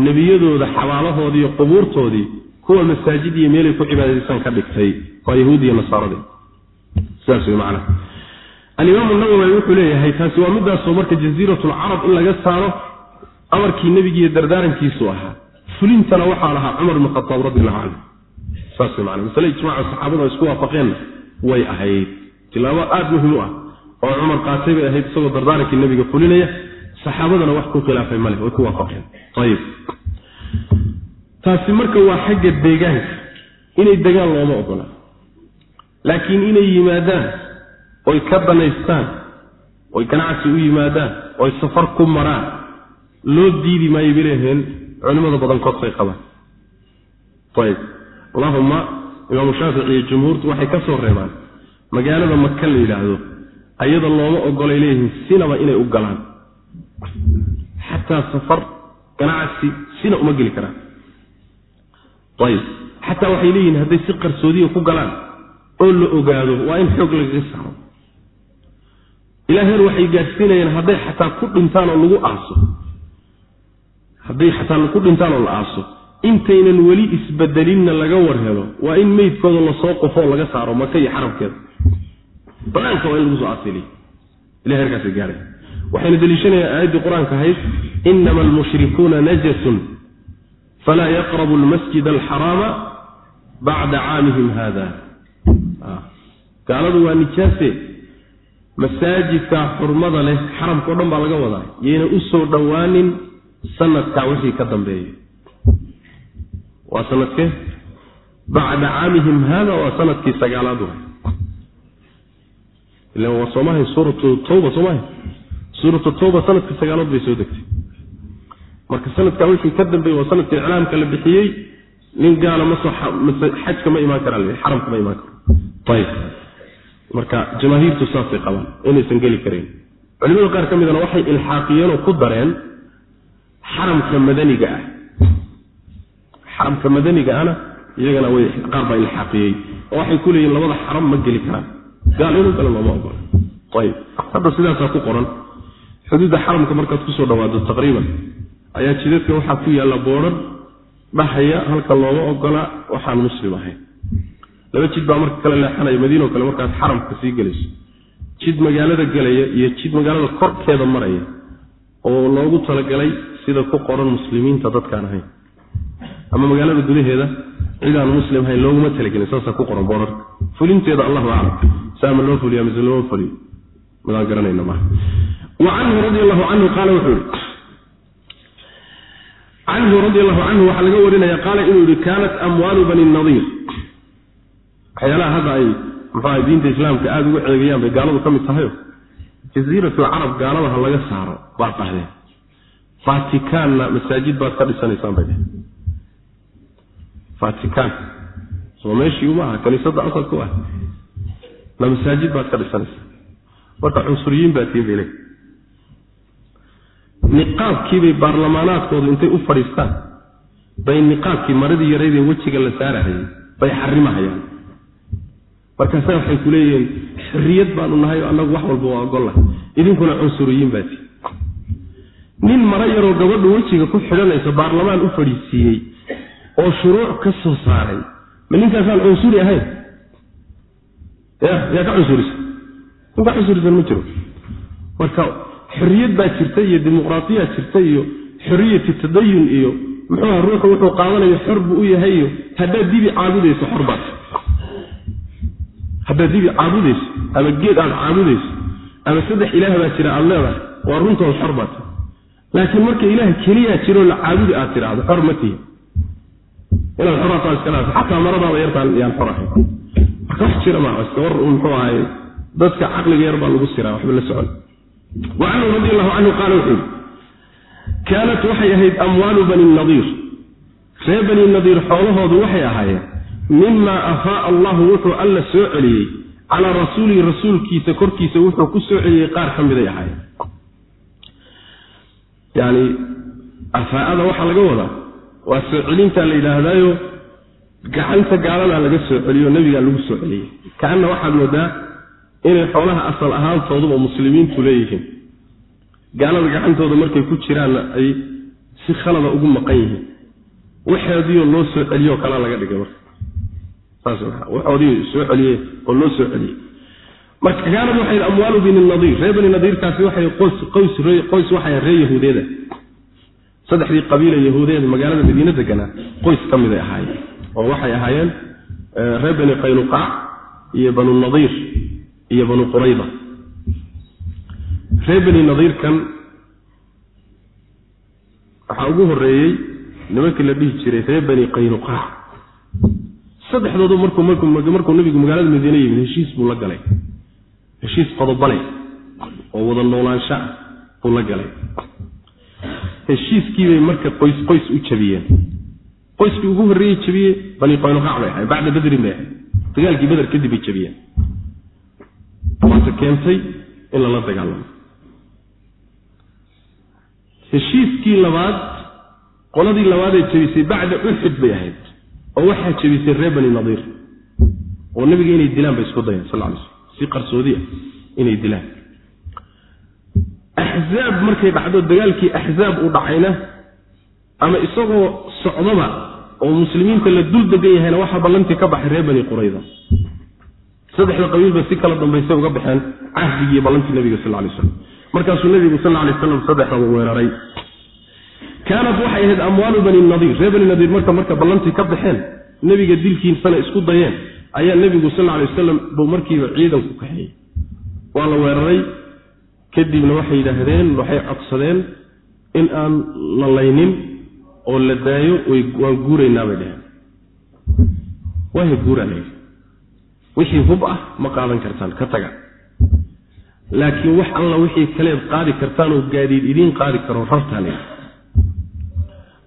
nebiyadooda xabaalahoodii qubuurtoodii kuwa masaajid iyo meelay ku cibaadaysan ka dhigtay waa yahuud iyo nasaarada sidaas wey macana alimaamu nawowi wuxuu leeyahay taasi waa midaasoo marka jasiirat lcarab in laga saaro amarkii nebigiiyo dardaarankiisu ahaa fulintana waxaa lahaa cumar ibn khataab radi allahu canhu saas wey maana masale ijmaaca saxaabadu ay isku waafaqeenna way ahayd. Tilaabo aada muhiim u ah oo cumar qaatay bay ahayd isagoo dardaarankii nebiga fulinaya saxaabadana wax ku khilaafay male way ku waafaqeen. Ayib taasi marka waa xagga deegaanka. Inay degaan looma ogola. Laakiin inay yimaadaan oy ka danaystaan oy ganacsi u yimaadaan oy safar ku maraan loo diidi maayo bay leeheen culimmada badankood say qabaan. Ayib allahuma imaamu shaafici iyo jumhuurtu waxay ka soo reebaan. Magaalada maka la yidhaahdo ayada looma ogolay leeyihiin sinaba inay u galaan. Xataa safar ganacsi sina uma geli karaan. Ayib. Xataa waxay leeyihiin hadday si qarsoodiya ku galaan oo la ogaado waa in xoog lagaga saaro. Ilaa heer waxay gaadhsiinayaan hadday xataa ku dhintaan oo lagu aaso. Hadday xataa ku dhintaan oo la aaso intaynan weli isbedelinna laga war helo waa in meydkooda la soo qofoo laga saaro maka iyo xarabkeeda banaanka waa in lagu soo aasiliy ila heerkaasay gaadhay waxayna deliishanayaan aayaddii qur'aanka ahayd inama almushrikuuna najasun falaa yaqrabu almasjid alxaraama bacda caamihim hada gaaladu waa nijaase. Masaajidkaa xurmada leh xaramkao dhan baa laga wadaa yayna u soo dhowaanin sanadkaa wixii ka dambeeya waa sanadkee bacda caamihim hada waa sannadkii sagaalaad wa ila waa soomahay suuratu tawba soomahay suuratu tawba sannadkii sagaalood bay soo degtay. Marka sanadkaa wixii ka dambeeyey waa sannadkii iclaamka la bixiyey nin gaala masoo xajka ma imaan karaa xaramka ma imaan karo ayib marka jamaahiirtu saasay qabaan inaysan geli karayn culimada qaar ka midana waxay ilxaaqiyeen oo ku dareen xaramka madaniga ah xaramka madaniga ahna iyagana qaar baa ilxaaqiyey oo waxay ku leeyihiin labada xaram ma geli karaan. Gaal inuu gale looma ogola. Ayib. Hadda sidaasaa ku qoran xuduudda xaramka markaad ku soo dhawaado taqriiban ayaa jidadka waxaa ku yaalla boodhan dhahaya halka looma ogola waxaan muslim ahayn. Laba jid baa marka kala leexanaya madiino kale markaad xaramka sii gelayso jid magaalada gelaya iyo jid magaalada korkeeda maraya oo loogu talagalay sida ku qoran muslimiinta dadkaan ahayn ama magaalada gudaheeda cid aan muslim ahayn looguma talagelin saasaa ku qoran boorarka. Fulinteeda allahu aclam. Saama loo fuliya mise looma fuliyo madaan garanayna maaha wa canhu radi allahu canhu qaala wuxuu yihi canhu radi allahu canhu waxaa laga warinaya qaala inuu yihi kaanat amwaalu bani nadiir. Waxyaalaha hadda ay muxuaha diinta islaamka aada uga ceegayaan bay gaaladu ka mid tahayo? Jaziiratu carab gaalada ha laga saaro baad dhahdeen. Vaticanna masaajid baad ka dhisanaysaan bay dheheen vatican. Soo meeshii uma aha kaniisadda asalka u ah na masaajid baad ka dhisanaysaa? Marka cunsuriyiin baa tiin bay leey niqaabkiibay baarlamaanaadkoodu intay u fadhiistaan. Bay niqaabkii maradii yaraydee wejiga la saarahayay bay xarimahayaan markaasa waxay ku leeyihiin xorriyad baanu nahay oo annagu wax walba waa ogolla idinkuna cunsuriyiin baa tii. Nin maro yaroo gabadhu wejiga ku xidhanayso baarlamaan u fadhiisiiyey oo shuruuc ka soo saaray. Ma ninkaasaan cunsuri ahayn? Ya yaa ka cunsurisa. Nin ka cunsurisan ma jiro. Marka xorriyad baa jirta iyo dimuqraadiyaa jirta iyo xorriyati tadayun iyo muxuuha ruuxu wuxuu qaadanayo xor buu u yahay iyo haddaad dibi caabudayso xor baad haddaad dibi caabudayso ama geed aad caabudayso ama saddex ilaah baa jira aada leedahay waa runtood xor baad laakiin marka ilaah keliyaa jiroo la caabudi aad tidhaahdo xor ma tihi inaad xoraataa iska dhaafo xataa maradaada yartaan yaan xor ahayn marka wax jira maa iska war uu muxuu ahay dadka caqliga yar baa lagu siraa waxba la socon. Wa canhu radi allahu canhu qaala wuxuu yidhi kaanat waxay ahayd amwaalu bani nadiir ree bani nadiir xoolahoodu waxay ahaayeen mima afaa'a allahu wuxuu alla soo celiyey calaa rasuulihi rasuulkiisa korkiisa wuxuu ku soo celiyey qaar ka miday ahaayeen. Yani afaa'ada waxaa laga wadaa waa soo celintaa la yidhaahdaayo gacanta gaaladaa laga soo celiyo nebigaa lagu soo celiyey kaanna waxaad moodaa inay xoolaha asal ahaantooduba muslimiintu leeyihiin. Gaalada gacantooda markay ku jiraanna ay si khalada ugu maqan yihiin. Waxoodiioo loo soo celiyoo kalaa laga dhigay marka. Saas waxoodii soo celiye oo loo soo celiyey marka kaanad waxay amwaalu bini nadiir reer bani nadiirkaasi waxay qoys qoys qoys waxay reer yahuudeeda saddexdii qabiila yahuudeed magaalada madiine deganaa qoys ka miday ahaayeen. Oo waxay ahaayeen reer bani qaynuqaac iyo banu nadiir iyo banu qurayda. Reer bani nadiirkan waxaa ugu horeeyey nimankii la dhihi jiray reer bani qaynuqaac saddexdoodu markuu markuu nabigu magaalada madiine yimid heshiis buu la galay. Heshiis qodobale oo wada noolaansho ah buu la galay heshiiskiibay marka qoys qoys u jabiyeen. Qoyskii ugu horreeyey jabiyey bani qaynuqaac bay ahay bacda badrin bay ahay dagaalkii beder kadib bay jabiyeen. Waase keentay in lala dagaalamo. Heshiiskii labaad qoladii labaadee jabisay bacda uxud bay ahayd oo waxaa jabisay reer bani nadiir oo nabiga inay dilaan bay isku dayeen sal lay slm si qarsoodi ah inay dilaan axzaab markay dhacdo dagaalkii axzaab uu dhacayna ama isagoo socdaba oo muslimiinta la dul degan yahayna waxaa ballantii ka baxay reer bani qurayda saddexda qabiilba si kala dambaysay uga baxeen cahdigii ballantii nabiga sal lay slam markaasuu nabigu sal lay slam saddexdaba weeraray. Kaanat waxay ahayd amwaalu bani nadiir reer bani nadiir marka marka ballantii ka baxeen nebiga dilkiisana isku dayeen ayaa nebigu sal lay wasalam buu markiiba ciidan ku kaxeeyey. Waa la weeraray kadibna waxay yidhaahdeen waxay codsadeen in aan la laynin oo la daayo waan guuraynaa bay dheheen waaya guuraa layidhi wixii hub ah ma qaadan kartaan ka taga. Laakiin wax alla wixii kaleed qaadi kartaan oo gaadiid idiin qaadi karo rartaa layidhi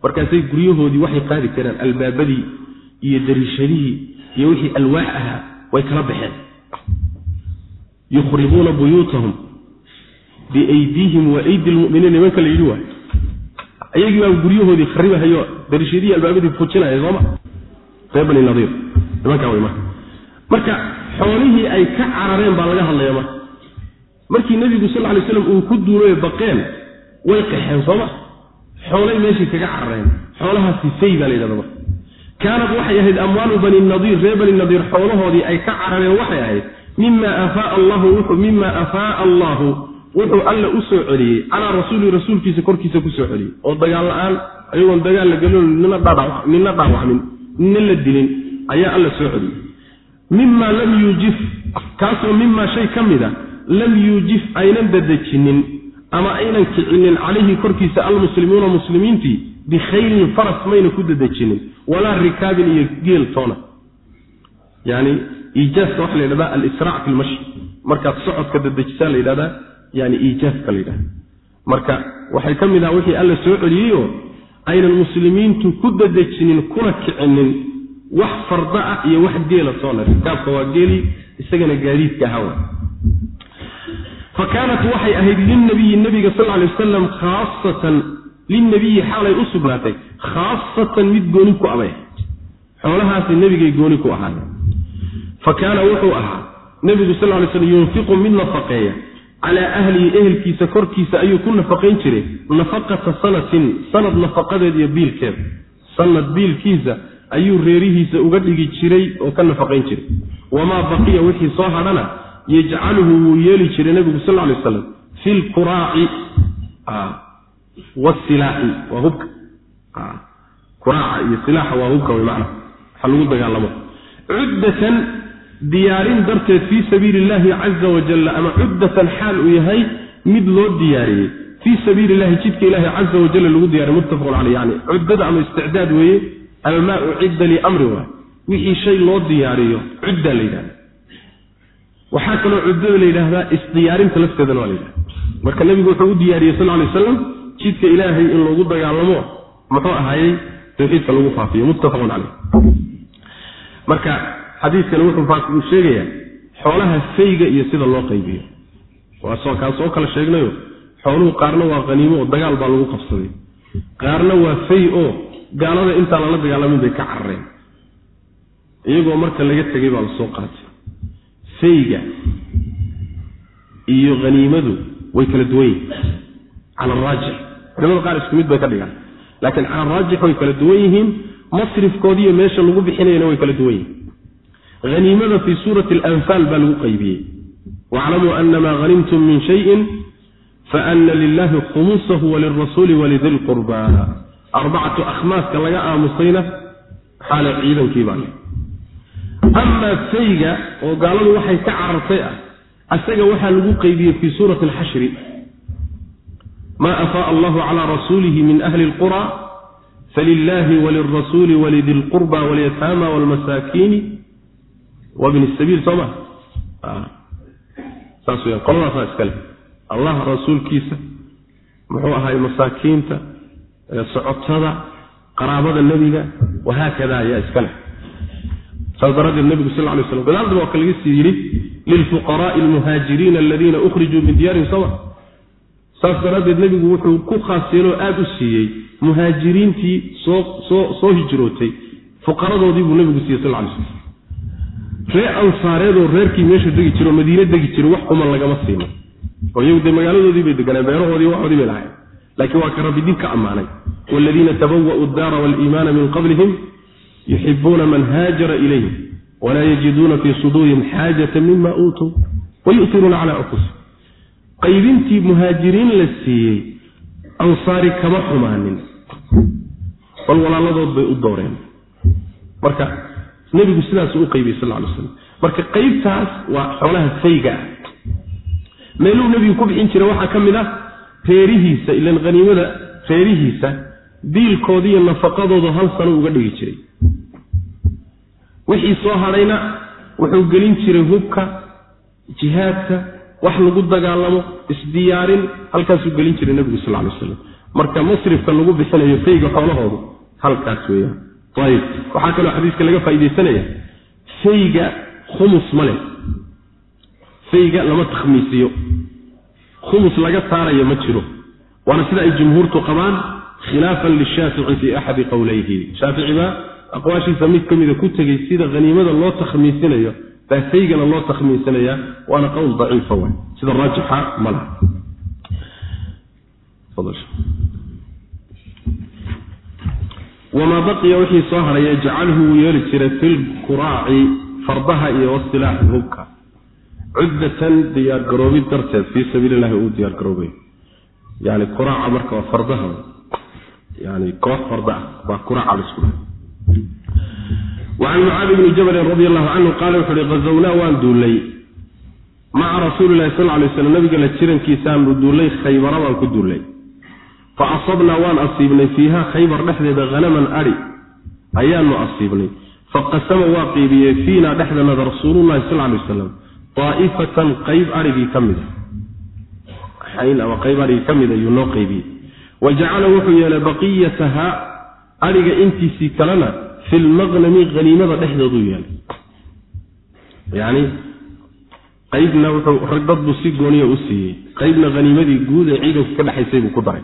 markaasay guryahoodii waxay qaadi karaan albaabadii iyo dariishadihii iyo wixii alwaax ahaa way kala baxeen. Yukhribuuna buyuutahum biaydiihim wa aydi lmuminiin nimanka la yidhi waay ayagii baa guryahoodii kharibahayo darishadihii albaabadii fujinaya sooma reer bani nadiir nimankaa way marka marka xoolihii ay ka carareen baa laga hadlaya marka markii nebigu sal lay slam uu ku duuloy baqeen way qaxeen sooma xoolay meeshii kaga carareen xoolahaasi fay baa la yidhahda marka kaanad waxay ahayd amwaalu bani nadiir reer bani nadiir xoolahoodii ay ka carareen waxay ahayd mima afaaa allahu mima afaaa allahu wuxuu alle u soo celiyey. Calaa rasuuli rasuulkiisa korkiisa ku soo celiyey. Oo dagaal la'aan ayagoon dagaal la gelin nina dhaawacmin nina la dilin ayaa alla soo celiyey. Mima lam yuujif kaasoo mimaa shay ka mid a lam yuujif aynan dadejinin ama aynan kicinin calayhi korkiisa almuslimuuna muslimiintii bikhayrin faras mayna ku dadejinin walaa rikaabin iyo geel toona. Yani iijaaska waxa la yidhahdaa alisraac fi lmashi markaad socodka dadejisaa la yidhahdaa yani iijaaska la yidhahda marka waxay ka mid aha wixii alla soo celiyeyoo aynan muslimiintu ku dadejinin kuna kicinin wax farda ah iyo wax geela toona rikaabka waa geelii isagana gaadiidka ahaa fa kaanat waxay ahayd lilnabiyi nabiga sal lay wasalam khaasatan lilnabiyi xaalay u sugnaatay khaasatan mid gooni ku abay xoolahaasi nebigay gooni ku ahaayeen. Fa kaana wuxuu ahaa nebigu sal lay slam yunfiqu mid nafaqeeya calaa ahlihi ehelkiisa korkiisa ayuu ku nafaqayn jiray. Nafaqata sanatin sanad nafaqadeed iyo biilkeeda sanad biilkiisa ayuu reerihiisa uga dhigi jiray oo ka nafaqayn jiray. Wamaa baqiya wixii soo hadhana yajcaluhu wuu yeeli jiray nebigu sal lay aslam fi lkuraaci wasilaaxi waa hubka. Kuraaca iyo silaaxa waa hubka way macna. Waxa lagu dagaalamo. Cuddatan diyaarin darteed fii sabiili illahi caza wajalla ama cuddatan xaal uu yahay mid loo diyaariyey. Fii sabiili illahi jidka ilahi caza wajalla lagu diyariy muttafaqun caleyh yani cuddada ama isticdaad weeye ama maa ucidda liamri waay wixii shay loo diyaariyo cuddaa la yidhahda waxaa kaloo cuddada la yidhaahdaa isdiyaarinta lafteedana waa la yidhahda marka nebigu wuxuu u diyaariyey sal lay aslam jidka ilaahay in lagu dagaalamo muxuu ahaayey tawxiidka lagu faafiyo. Muttafaqun caleyh marka xadiidkani wuxuu sheegayaa xoolaha fayga iyo sida loo qaybiyo. Waa kaan soo kala sheegnayo xooluhu qaarna waa qaniimo oo dagaal baa lagu qabsaday. Qaarna waa fay oo gaalada intaan lala dagaalamin bay ka carareen. Iyagoo marka laga tegay baa la soo qaatay. Fayga iyo haniimadu way kala duwan yihiin cala araajix culimada qaar isku mid bay ka dhigaan. Laakiin cala araajix way kala duwan yihiin masrifkoodiiyo meesha lagu bixinayana way kala duwan yihiin haniimada fii suurati alanfaal baa lagu qaybiyey. Waaclamuu anamaa hanimtum min shayin faana lilahi khumusahu walirasuuli walidi lqurba arbacatu akhmaaska laga aamusayna xaale ciidankii baa le amaa fayga oo gaaladu waxay ka carartay ah asaga waxaa lagu qaybiyey fii suurati alxashri. Maa afaaa allahu calaa rasuulihi min ahli lqura falilahi walirasuuli walidi lqurba walyataama walmasaakiini wabni sabiil soo ma saas weyaan qoladaasaa iskale allah rasuulkiisa muxuu ahaay masaakiinta socotada qaraabada nebiga wahaakada ayaa iskale saas daraaddeed nebigu sal lay slam gadaaldaba waa ka laga sii yidhi lilfuqaraai almuhaajiriina aladiina ukhrijuu min diyaarihim soma saas daraaddeed nebigu wuxuu ku khaas yeeloo aada u siiyey muhaajiriintii soo soo soo hijrootay fuqaradoodii buu nebigu siiyey sal lay slam ree ansaareedoo reerkii meesha degi jiro madiine degi jiro wax kuman lagama siino. Oo iyagu dee magaaladoodii bay deganeen beerahoodii waxoodii bay lahayn laakiin waa ka rabbi dib ka ammaanay. Waaladiina tabawa'u daara waaliimaana min qablihim yuxibuuna man haajara ilayhim walaa yajiduuna fii suduurihim xaajata mima uutuu wayu'tiruuna calaa anfusihim. Qaybintii muhaajiriin la siiyey ansaari kama xumaanin. Bal walaaladood bay u dooreen. Marka nebigu sidaasuu u qaybiyey sal lay slam marka qaybtaas waa xoolaha fayga. Ah meeluu nebigu ku bixin jiray waxaa ka mid ah reerihiisa ilan haniimada reerihiisa diilkoodiiyo nafaqadooda hal sano uga dhigi jiray. Wixii soo hadhayna wuxuu gelin jiray hubka jihaadka wax lagu dagaalamo isdiyaarin halkaasuu gelin jiray nebigu sal lay aslam marka masrifka lagu bixinayo fayga xoolahoodu halkaas weeyaan ayib waxaa kaloo xadiiska laga faaidaysanaya fayga khumus ma leh. Fayga lama takhmiisiyo. Khumus laga saarayo ma jiro. Waana sida ay jumhuurtu qabaan khilaafan lishaafici fii axadi qowlayhi shaafici baa aqwaashiisa mid ka mida ku tegey sida haniimada loo takhmiisinayo baa faygana loo takhmiisinaya waana qowl daciifa waay. Sida raajixa malaha wamaa baqiya wixii soo haray yajcalhu wuu yeeli jiray fi lkuraaci fardaha iyo wasilaaxi hubka cuddatan diyaargaroobid darteed fii sabiili llahi uu diyaargaroobay yani kuraaca marka waa fardaha yani koox farda ah baa kuraaca la isku wacan mucaadi bni jabalin radi allahu canhu qaala wuxu uhi hazawnaa waan duullay maca rasuuli lahi sal lay slam nabiga la jirankiisaanu duullay khaybara baan ku duullay fa asabnaa waan asiibnay fiiha khaybar dhexdeeda hanaman adhi ayaanu asiibnay. Faqasama waa qeybiyey fiina dhexdanada rasuululahi sal lay wasalam daa'ifatan qayb adhigii ka xayn ama qayb adhigii ka mida ayuu noo qeybiyey wa jacala wuxuu yeelay baqiyataha adhiga intiisii kalena fi lmaqnami haniimada dhexdooduu yeelay. Yani qaybna wuxuu dad buu si gooniya u siiyey. Qaybna haniimadii guud ee ciidanka ka dhexaysay buu ku daray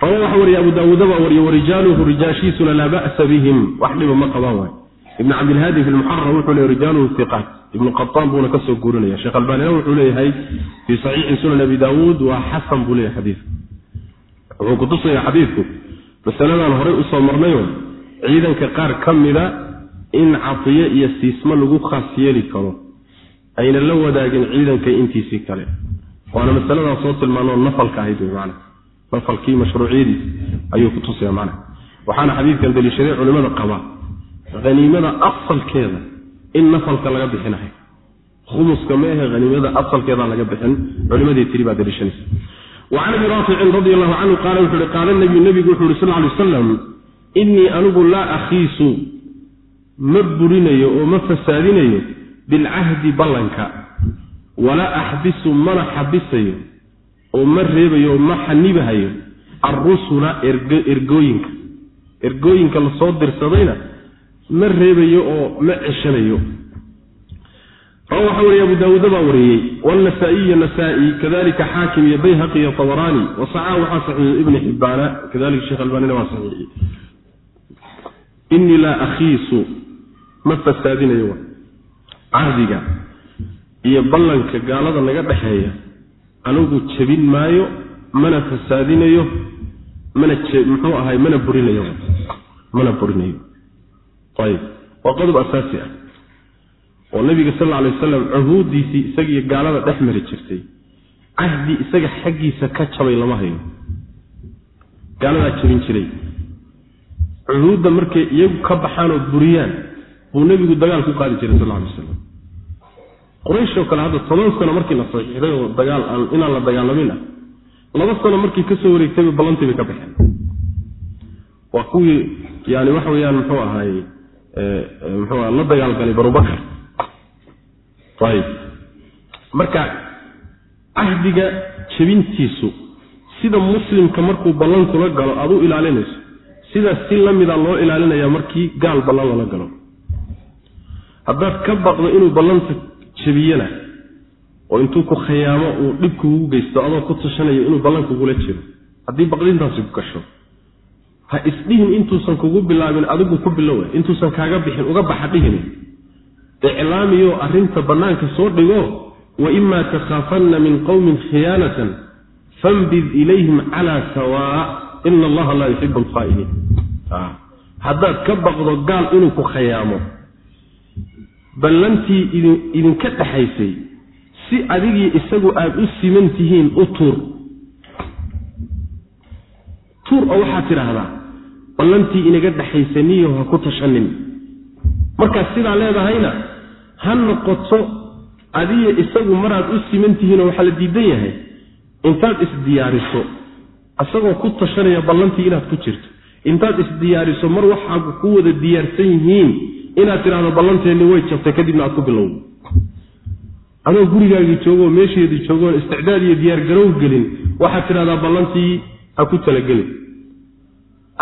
rawa waxa wariya abu daawuuda baa wariye warijaaluhu rijaashiisuna laa ba'sa bihim. Wax dhiba ma qabaan waay. Ibn cabdilhaadi fi lmuxarar wuxuu leey rijaaluhu iqaat ibnu qataan buuna ka soo guurinaya. Sheekh albaanina wuxuu leeyahay fii saxiixi sunan abi daawuud waa xasan buu leeyahay xadiidku wuxuu kutusaya xadiidku masaladan horey u soo marnayo ciidanka qaar ka mida in cadiye iyo siismo lagu khaas yeeli karo. Ayna la wadaagin ciidanka intiisii kale. Waana masaladaa soo tilmaanoo nafalka ahayd wy man nafalkii mashruuciyadiis ayuu kutusaya man waxaana xadiidkan daliishaday culimada qaba haniimada asalkeeda in nafalka laga bixinahay. Khumuska ma ahe haniimada asalkeedaan laga bixin. Culimadii tiri baa daliishanaysa. Wacan abi raaficin radi allahu canhu qaala wuxu uhi qaala nabiyu nebigu wuxu uhi sal ly wasalam innii anigu laa akhiisu ma burinayo oo ma fasaadinayo bilcahdi ballanka walaa axbisu mana xabisayo oo ma reebayo oo ma xanibahayo alrusula ergooyinka. Ergooyinka la soo dirsadayna ma reebayo oo ma ceshanayo. Rawa waxaa wariye abu daawuuda baa wariyey wnasaa-iy nasaa-i kadalika xaakim iyo bayhaqi iyo tabarani wasaxaa waxaa saxiixiyey ibni xibaana kadalika sheekh albanina waa saxiixiyey inii laa akhiisu ma fasaadinayo cahdiga iyo ballanka gaalada naga dhexeeya anigu jebin maayo mana fasaadinayo mana muxuu ahay mana burinayo. Mana burinayo. Ayib. Waa qodob asaasi ah oo nabiga sal lla alay wasalam cuhuuddiisii isagiiyo gaalada dhex mari jirtay. Cahdi isaga xaggiisa ka jabay lama hayo gaaladaa jebin jiray. Cuhuudda markay iyagu ka baxaan oo buriyaan buu nebigu dagaal ku qaadi jiray sal lla alay wasalam quraysh oo kale hadda toban sano markii la saxiixday oo dagaal aan inaan la dagaalamin ah laba sano markii ka soo wareegtayba ballantii bay ka baxeen. Waa kuwii yani waxa weeyaan muxuu ahaay muxuu aha la dagaalgalay barubakar ayib marka cahdiga jebintiisu sida muslimka markuu ballan kula galo aad u ilaalinayso. Sidaas si la mida loo ilaalinaya markii gaal ballan lala galo. Haddaad ka baqdo inuu ballanta jebiyana oo intuu ku khayaamo uu dhib kugu geysto adoo ku tashanayo inuu ballan kugula jiro. Haddii baqdintaasi gasho ha isdhihin intuusan kugu bilaabin adigu ku bilowa intuusan kaaga bixin uga baxa dhihin iclaamiyo arrinta bannaanka soo dhigo wa imaa takhaafanna min qowmin khiyaanatan fambid ilayhim calaa sawaa. Ina allaha laa yuxibu alkhaa'iniin haddaad ka baqdo gaal inuu ku khayaamo ballantii idinka dhaxaysay si adigii isagu aada u siman tihiin u tuur. Tuur oo waxaad tidhaahdaa ballantii inaga dhaxaysaniyo ha ku tashanin markaad sidaa leedahayna ha noqoto adiyo isagu maraad u siman tihiinoo waxaa la diidan yahay intaad isdiyaariso isagoo ku tashanaya ballantii inaad ku jirto. Intaad isdiyaariso mar waxaa ku wada diyaarsan yihiin inaad tidhahdo ballanteenni way jabtay kadibna aad ku bilowdo. Adoo gurigaagii joogooo meesheedii joogoon isticdaad iyo diyaargarow gelin waxaad tidhahdaa ballantii ha ku talagelin.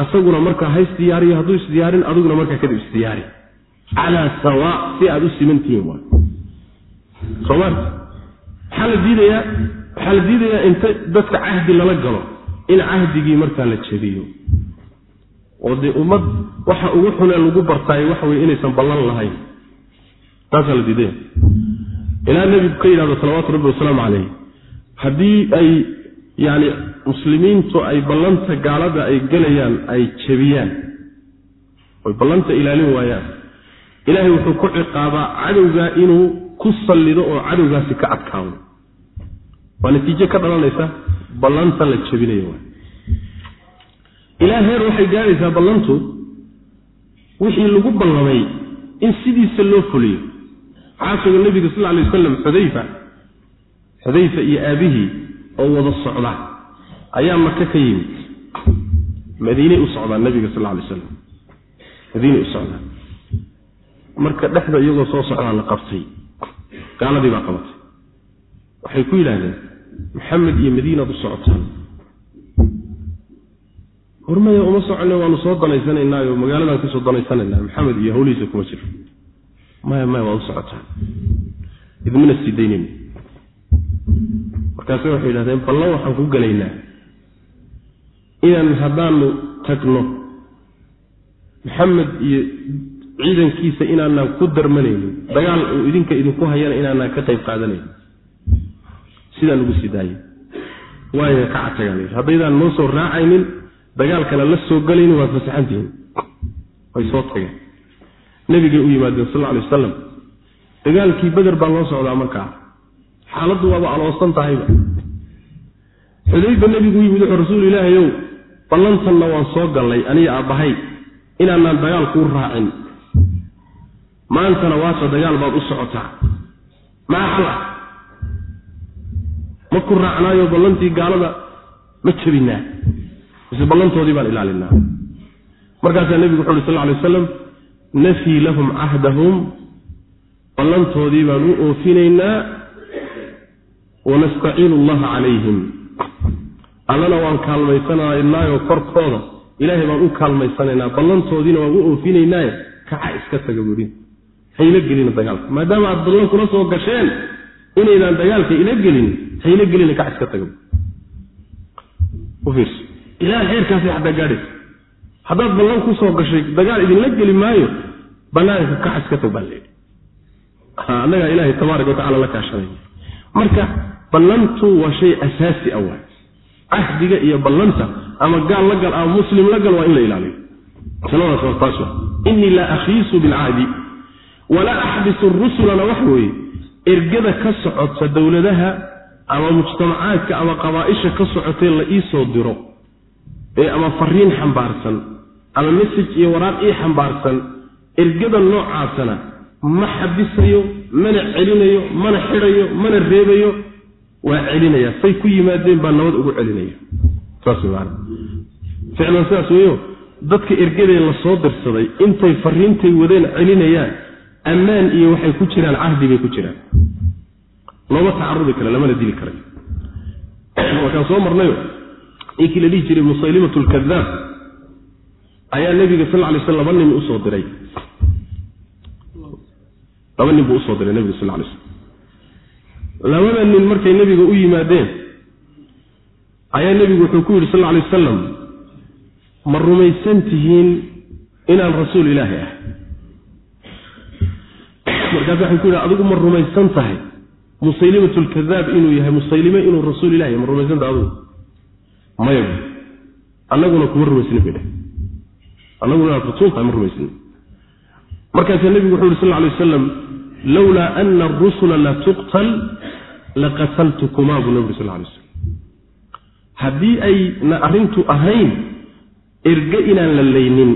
Asaguna markaa ha isdiyaariyo hadduu isdiyaarin adiguna markaa kadib isdiyaari calaa sawaa si aad u simantihiin waay. Sooma maxaa la diidayaa waxaa la diidayaa inta dadka cahdi lala galo in cahdigii markaa la jebiyo oo dee ummad waxa ugu xunee lagu bartaayo waxa weye inaysan ballan lahayn. Taasaa la diidaya ilaa nebigu ka yidhahdo salawaatu rabbi wasalaamu calayh haddii ay yacni muslimiintu ay ballanta gaalada ay gelayaan ay jebiyaan oy ballanta ilaalin waayaan ilaahay wuxuu ku ciqaabaa cadowgaa inuu ku sallido oo cadowgaasi ka adkaado. Waa natiijo ka dhalanaysa ballanta la jebinayo ilaa heer waxay gaadhaysaa ballantu wixii lagu ballamay in sidiisa loo fuliyo. Waxaa sugan nebiga sal alay wasalam xudayfa xudayfa iyo aabihii oo wada socda ayaa maka ka yimid. Madiinay u socdaan nebiga sal alay slam madiinay u socdaan. Marka dhexda iyagoo soo socdaa la qabtay. Gaaladii baa qabatay. Waxay ku yidhaahdeen maxamed iyo madiinaad u socotaan hormaya uma soconne waanu soo danaysanaynaayoo magaaladan ku soo danaysanaynaa maxamed iyo hawlihiisa kuma jiro. Maya maya waad u socotaan idmina sii daynin. Markaase waxay yidhahdeen ballan waxaan ku gelaynaa inaan haddaanu tagno maxamed iyo ciidankiisa inaanaan ku darmanaynin dagaal uu idinka idinku hayana inaanaan ka qayb qaadanaynin. Sidaan ugu sii daayay. Waaya ka catagaan yidhi haddaydaan noo soo raacaynin dagaalkana la soo gelaynin waad fasaxantihiin. Way soo tageen. Nebigay u yimaadeen sal alay wasalam dagaalkii beder baa loo socdaa markaa xaaladdu waaba aloosan tahayba. Xudayba nebigu u yimid wuxuu rasuul ilaahayow ballantanna waan soo gallay aniga aabbahay inaanaan dagaal kuu raacin. Maantana waata dagaal baad u socotaa. Maa xal ma ku raacnaayo ballantii gaalada ma jebinaa mise baan ilaalinaa. Markaasaa nebigu wuxu uhi sal alay wasalam nafii lahum cahdahum ballantoodii baan u oofinaynaa wanastaciinu allaha calayhim. Allana waan kaalmaysanaynaayo korkooda ilaahay baan u kaalmaysanaynaa. Ballantoodiina waan u oofinaynaaye kaca iska taga buuri hayla gelina dagaalka. Maadaama aad ballan kula soo gasheen inaydaan dagaalka ila gelin hayla gelina kaca iska taga ilaa xeerkaasay xataa gaadhaysa haddaad ballan ku soo gashay dagaal idinla geli maayo banaanka kaca iska tag baa leehi annagaa ilaahay tabaaraka watacala la kaashanay. Marka ballantu waa shay asaasi ah waay. Cahdiga iyo ballanta ama gaal la gal ama muslim la gal waa in la ilaaliyo. Masaladaas waa. Taas wa akhiisu bilcahdi walaa axbisu rusulana wax weeye. Ergada ka socota dowladaha ama mujtamacaadka ama qabaaisha ka socotee la iisoo diro ama fariin xambaarsan ama messaj iyo waraaq ii xambaarsan ergada noocaasana ma xabisayo mana celinayo mana xidhayo mana reebayo waa celinaya. Say ku yimaadeen baa nabad ugu celinaya. Ficlan sidaas weyo dadka ergadee la soo dirsaday intay fariintay wadeen celinayaan ammaan iyo waxay ku jiraan cahdi bay ku jiraan. Looma tacarudi kara lamana dili karayo markaan soo marnayo ninkii la dhihi jiray musaylimat lkadaab ayaa nebiga sal lay sl laba nin u soo diray. Laba nin buu u soo diray nebiga sal lay slam labada nin markay nebiga u yimaadeen ayaa nebigu wuxuu ku yidhi sal alay wasalam ma rumaysan tihiin inaan rasuul ilaahi ah markaas waxay ku yidhi adigu ma rumaysan tahay musaylimat lkadaab inuu yahay musaylime inuu rasuul ilahi ma rumaysanta adigu maya annaguna kuma rumaysnin bay dheh annaguna inaad rasuul tahay ma rumaysnin markaasaa nebigu wuxuu yhi sal alay wasalam lowlaa ana arusula la tuqtal laqataltukumaa buu nabig sal lay slam haddii ayna arrintu ahayn erge inaan la laynin.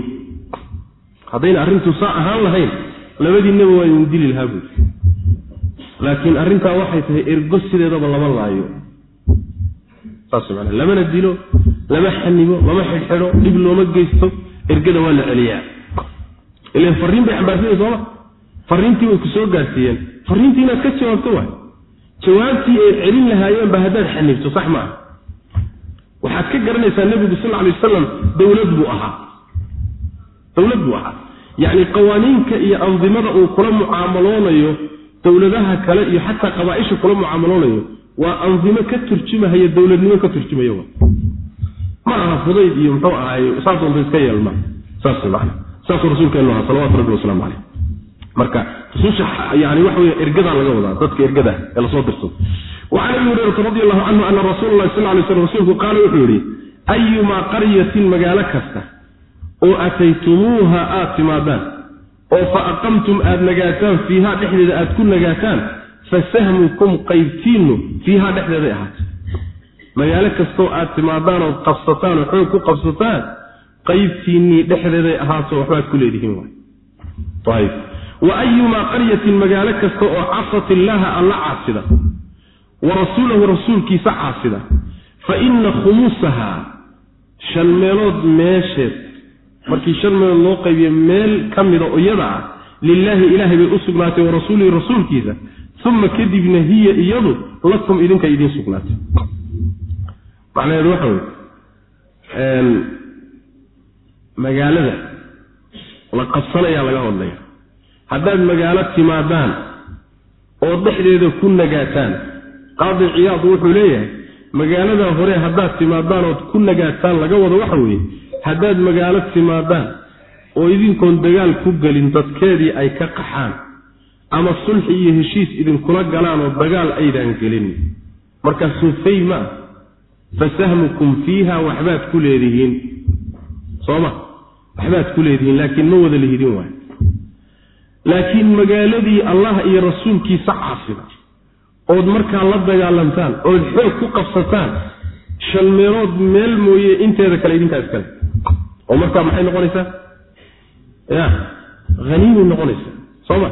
Haddayna arrintu saa ahaan lahayn labadiinaba waa idin dili lahaa buuri laakiin arrintaa waxay tahay ergo sideedaba lama laayo saas mana lamana dilo lama xanimo lama xidhxidho dhib looma geysto ergada waa la celiyaa. Ilan fariin bay xambaarsanay sooma fariintii way ku soo gaarsiiyeen. Fariintii inaad ka jawaabto waay. Jawaabtii ay celin lahaayeenba haddaad xanibto sax maaha waxaad ka garanaysaa nebigu sal alay wasalam dowlad buu ahaa. Dowlad buu ahaa. Yacni qawaaniinka iyo andimada uu kula mucaamaloonayo dowladaha kale iyo xataa qabaaisha kula mucaamaloonayo waa andimo ka turjumahaya dowladnimo ka turjumaya ma aha fudayd iyo muxuu ahaay saas doonta iska yeelma. Saas man saasuu rasuulkeenu ahaa salawatu rabbi wasalaamu caleyh marka rususha yani waxa wey ergadaa laga wadaa dadka ergada ee la soo dirsado wacan abi hurayrata radi allahu canhu ana rasuula lahi sal lay slam rasuulku qaala wuxuu yihi ayumaa qaryatin magaalo kasta oo ataytumuuha aad timaadaan oo fa aqamtum aad nagaataan fiiha dhexdeeda aad ku nagaataan fa sahmukum qaybtiinnu fiiha dhexdeeday ahaatay magaalo kastoo aad timaadaan ood qabsataan oo xoog ku qabsataan qaybtiinnii dhexdeeday ahaato waxbaad ku leedihiin wa ayumaa qaryatin magaalo kasta oo casat illaaha alla caasida wa rasuulahu rasuulkiisa caasida fa ina khumuusaha shan meelood meesheed markii shan meelood loo qaybiyo meel ka mida iyada ah lilaahi ilaahay bay u sugnaatay wa rasuulihi rasuulkiisa uma kadibna hiya iyadu lakum idinka idiin sugnaatay. Macnaheedu waxa wey magaalada la qabsanayaa laga hadlaya haddaad magaalo timaadaan oo dhexdeeda ku nagaataan qaadi ciyaad wuxuu leeyahay magaalada hore haddaad timaadaan ood ku nagaataan laga wado waxa weeye haddaad magaalo timaadaan oo idinkoon dagaal ku gelin dadkeedii ay ka qaxaan ama sulxi iyo heshiis idinkula galaan oo dagaal aydaan gelin. Markaasuu fay ma ah fa sahmukum fiiha waxbaad ku leedihiin. Sooma waxbaad ku leedihiin laakiin ma wada lihidin waay. Laakiin magaaladii allah iyo rasuulkiisa caasida ood markaa la dagaalantaan ood xoog ku qabsataan shan meelood meel mooye inteeda kale idinkaa iskale oo markaa maxay noqonaysaa? Ya haniimay noqonaysaa. Sooma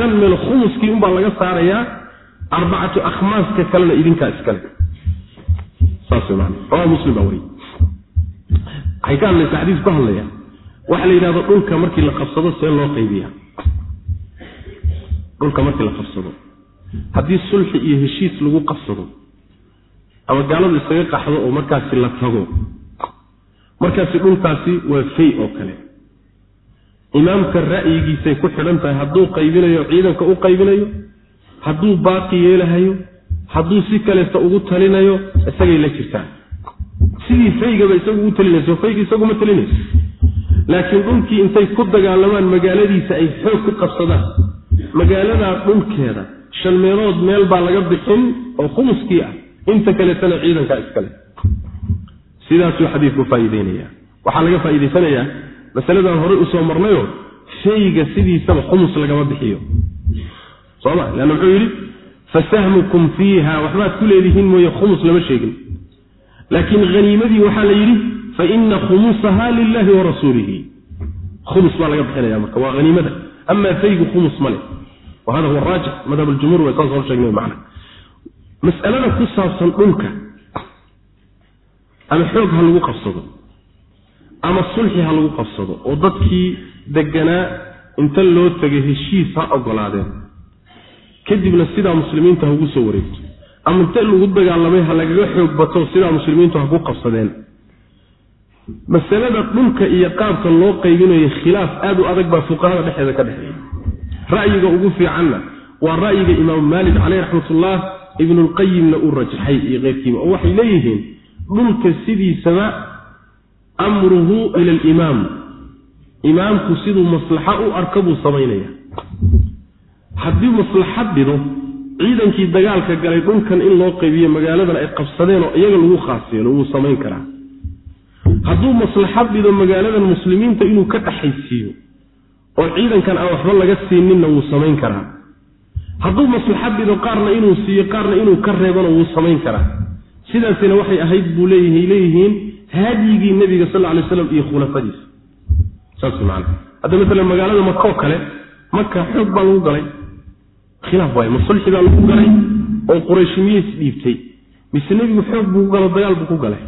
shan meel khumuskii unbaa laga saarayaa arbacatu akhmaaska kalena idinkaa iskale. Waxaa la yidhahdo dhulka markii la qabsado see loo qaybiya dhulka markii la qabsado. Haddii sulxi iyo heshiis lagu qabsado ama gaaladu isaga qaxdo oo markaasi la tago markaasi dhulkaasi waa fay oo kale imaamka ra'yigiisay ku xidhan tahay hadduu qaybinayo ciidanka u qaybinayo hadduu baaqi yeelahayo hadduu si kaleeta ugu talinayo isagay la jirtaan. Sidii faygaba isagu u talinayso fayga isaguma talinayso. Laakiin dhulkii intay ku dagaalamaan magaaladiisa ay xoog ku qabsadaan. Magaaladaa dhulkeeda shan meelood meel baa laga bixin oo khumuskii ah. Inta kaleetana ciidankaa iskale sidaasuu xadiidku faa'iideynaya waxaa laga faa'iidaysanayaa masaladan horey u soo marnayo shayga sidiisaba khumus lagama bixiyo. Soma leanna muxuu yidhi fasahmukum fiiha waxbaad ku leedihiin mooye khumus lama sheegin. Laakiin haniimadii waxaa la yidhi fa ina khumusaha lilahi wa rasuulihi. Khumus baa laga bixinaya marka waa haniimada amaa faygu khumus ma leh. Wa hada huwa raajix madhab aljumhuur way saas hor sheegnay macna. Mas'alada ku saabsan dhulka ama xoog ha lagu qabsado ama sulxi ha lagu qabsado oo dadkii deganaa inta loo tegay heshiis ha ogolaadeen. Kadibna sidaa muslimiinta ha ugu soo wareegto. Ama inta lagu dagaalamay ha lagaga xoog bato sidaa muslimiintu ha ku qabsadeen. Masalada dhulka iyo qaabka loo qaybinayo khilaaf aad u adag baa fuqahada dhexeeda ka dhexeeya. Ra'yiga ugu fiicanna waa ra'yiga imaamu maalik caleyh raxmatullah ibnulqayimna uu rajaxay iyo keyrkiiba oo waxay leeyihiin dhulka sidiisaba amruhu ila alimaam imaamku siduu maslaxa u arka buu samaynaya haddii maslaxad dhido ciidankii dagaalka galay dhulkan in loo qaybiyo magaaladan ay qabsadeen oo iyaga lagu khaas yeelo wuu samayn karaa. Hadduu maslaxad dhido magaaladan muslimiinta inuu ka dhaxaysiiyo oo ciidankan aan waxba laga siininna wuu samayn karaa. Hadduu maslaxad dhido qaarna inuu siiyo qaarna inuu ka reebana wuu samayn karaa. Sidaasina waxay ahayd buu leeyahay leeyihiin hadyigii nebiga sal lay slam iyo khulafadiisa. Saas man hadda maalan magaalada makoo kale maka xoog baa lagu galay. Khilaaf waay ma sulxi baa lagu galay oo qurayshi miyay isdhiibtay mise nebigu xoog buu ku galo dagaal buu ku galay?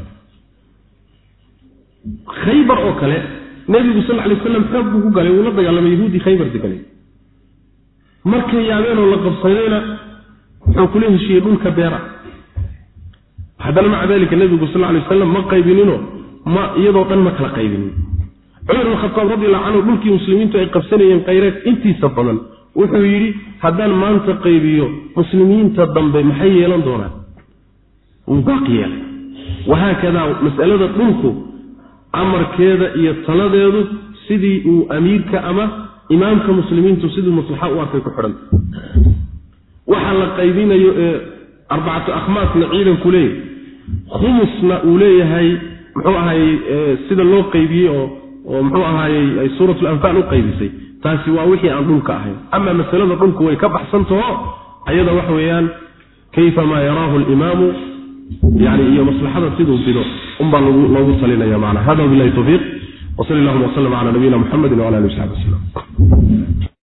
Khaybar oo kale nebigu sal lay waslam xoog buu ku galay wuu la dagaalamay yahuudii khaybar deganay. Markay yaabeenoo la qabsadayna wuxuu kula heshiiyey dhulka beera haddana maca dalika nebigu sal lay wasalam ma qaybinino ma iyadoo dhan ma kala qaybinin. Cumar ibn khataab radiallahu canhu dhulkii muslimiintu ay qabsanayeen khayreed intiisa badan wuxuu yidhi haddaan maanta qaybiyo muslimiinta dambe maxay yeelan doonaan? Wuu baaqi yeelay. Wahaakadaa masalada dhulku amarkeeda iyo taladeedu sidii uu amiirka ama imaamka muslimiintu siduu maslaxa u arkay ku xidhanta waxa la qaybinayo ee arbacatu akhmaasna ciidanku leeyahay khumusna uu leeyahay muxuu ahaayey sida loo qaybiyey oo oo muxuu ahaayey ay suuratu lanfaal u qaybisay taasi waa wixii aan dhulka ahayn ama masalada dhulku way ka baxsantaho ayada waxa weeyaan kayfa maa yaraahu alimaamu yani iyo maslaxada siduu bido unbaa loogu talinaya macna hada billahi tawfiiq وصلى اللهم وسلم على نبينا محمد وعلى اله وصحبه وسلم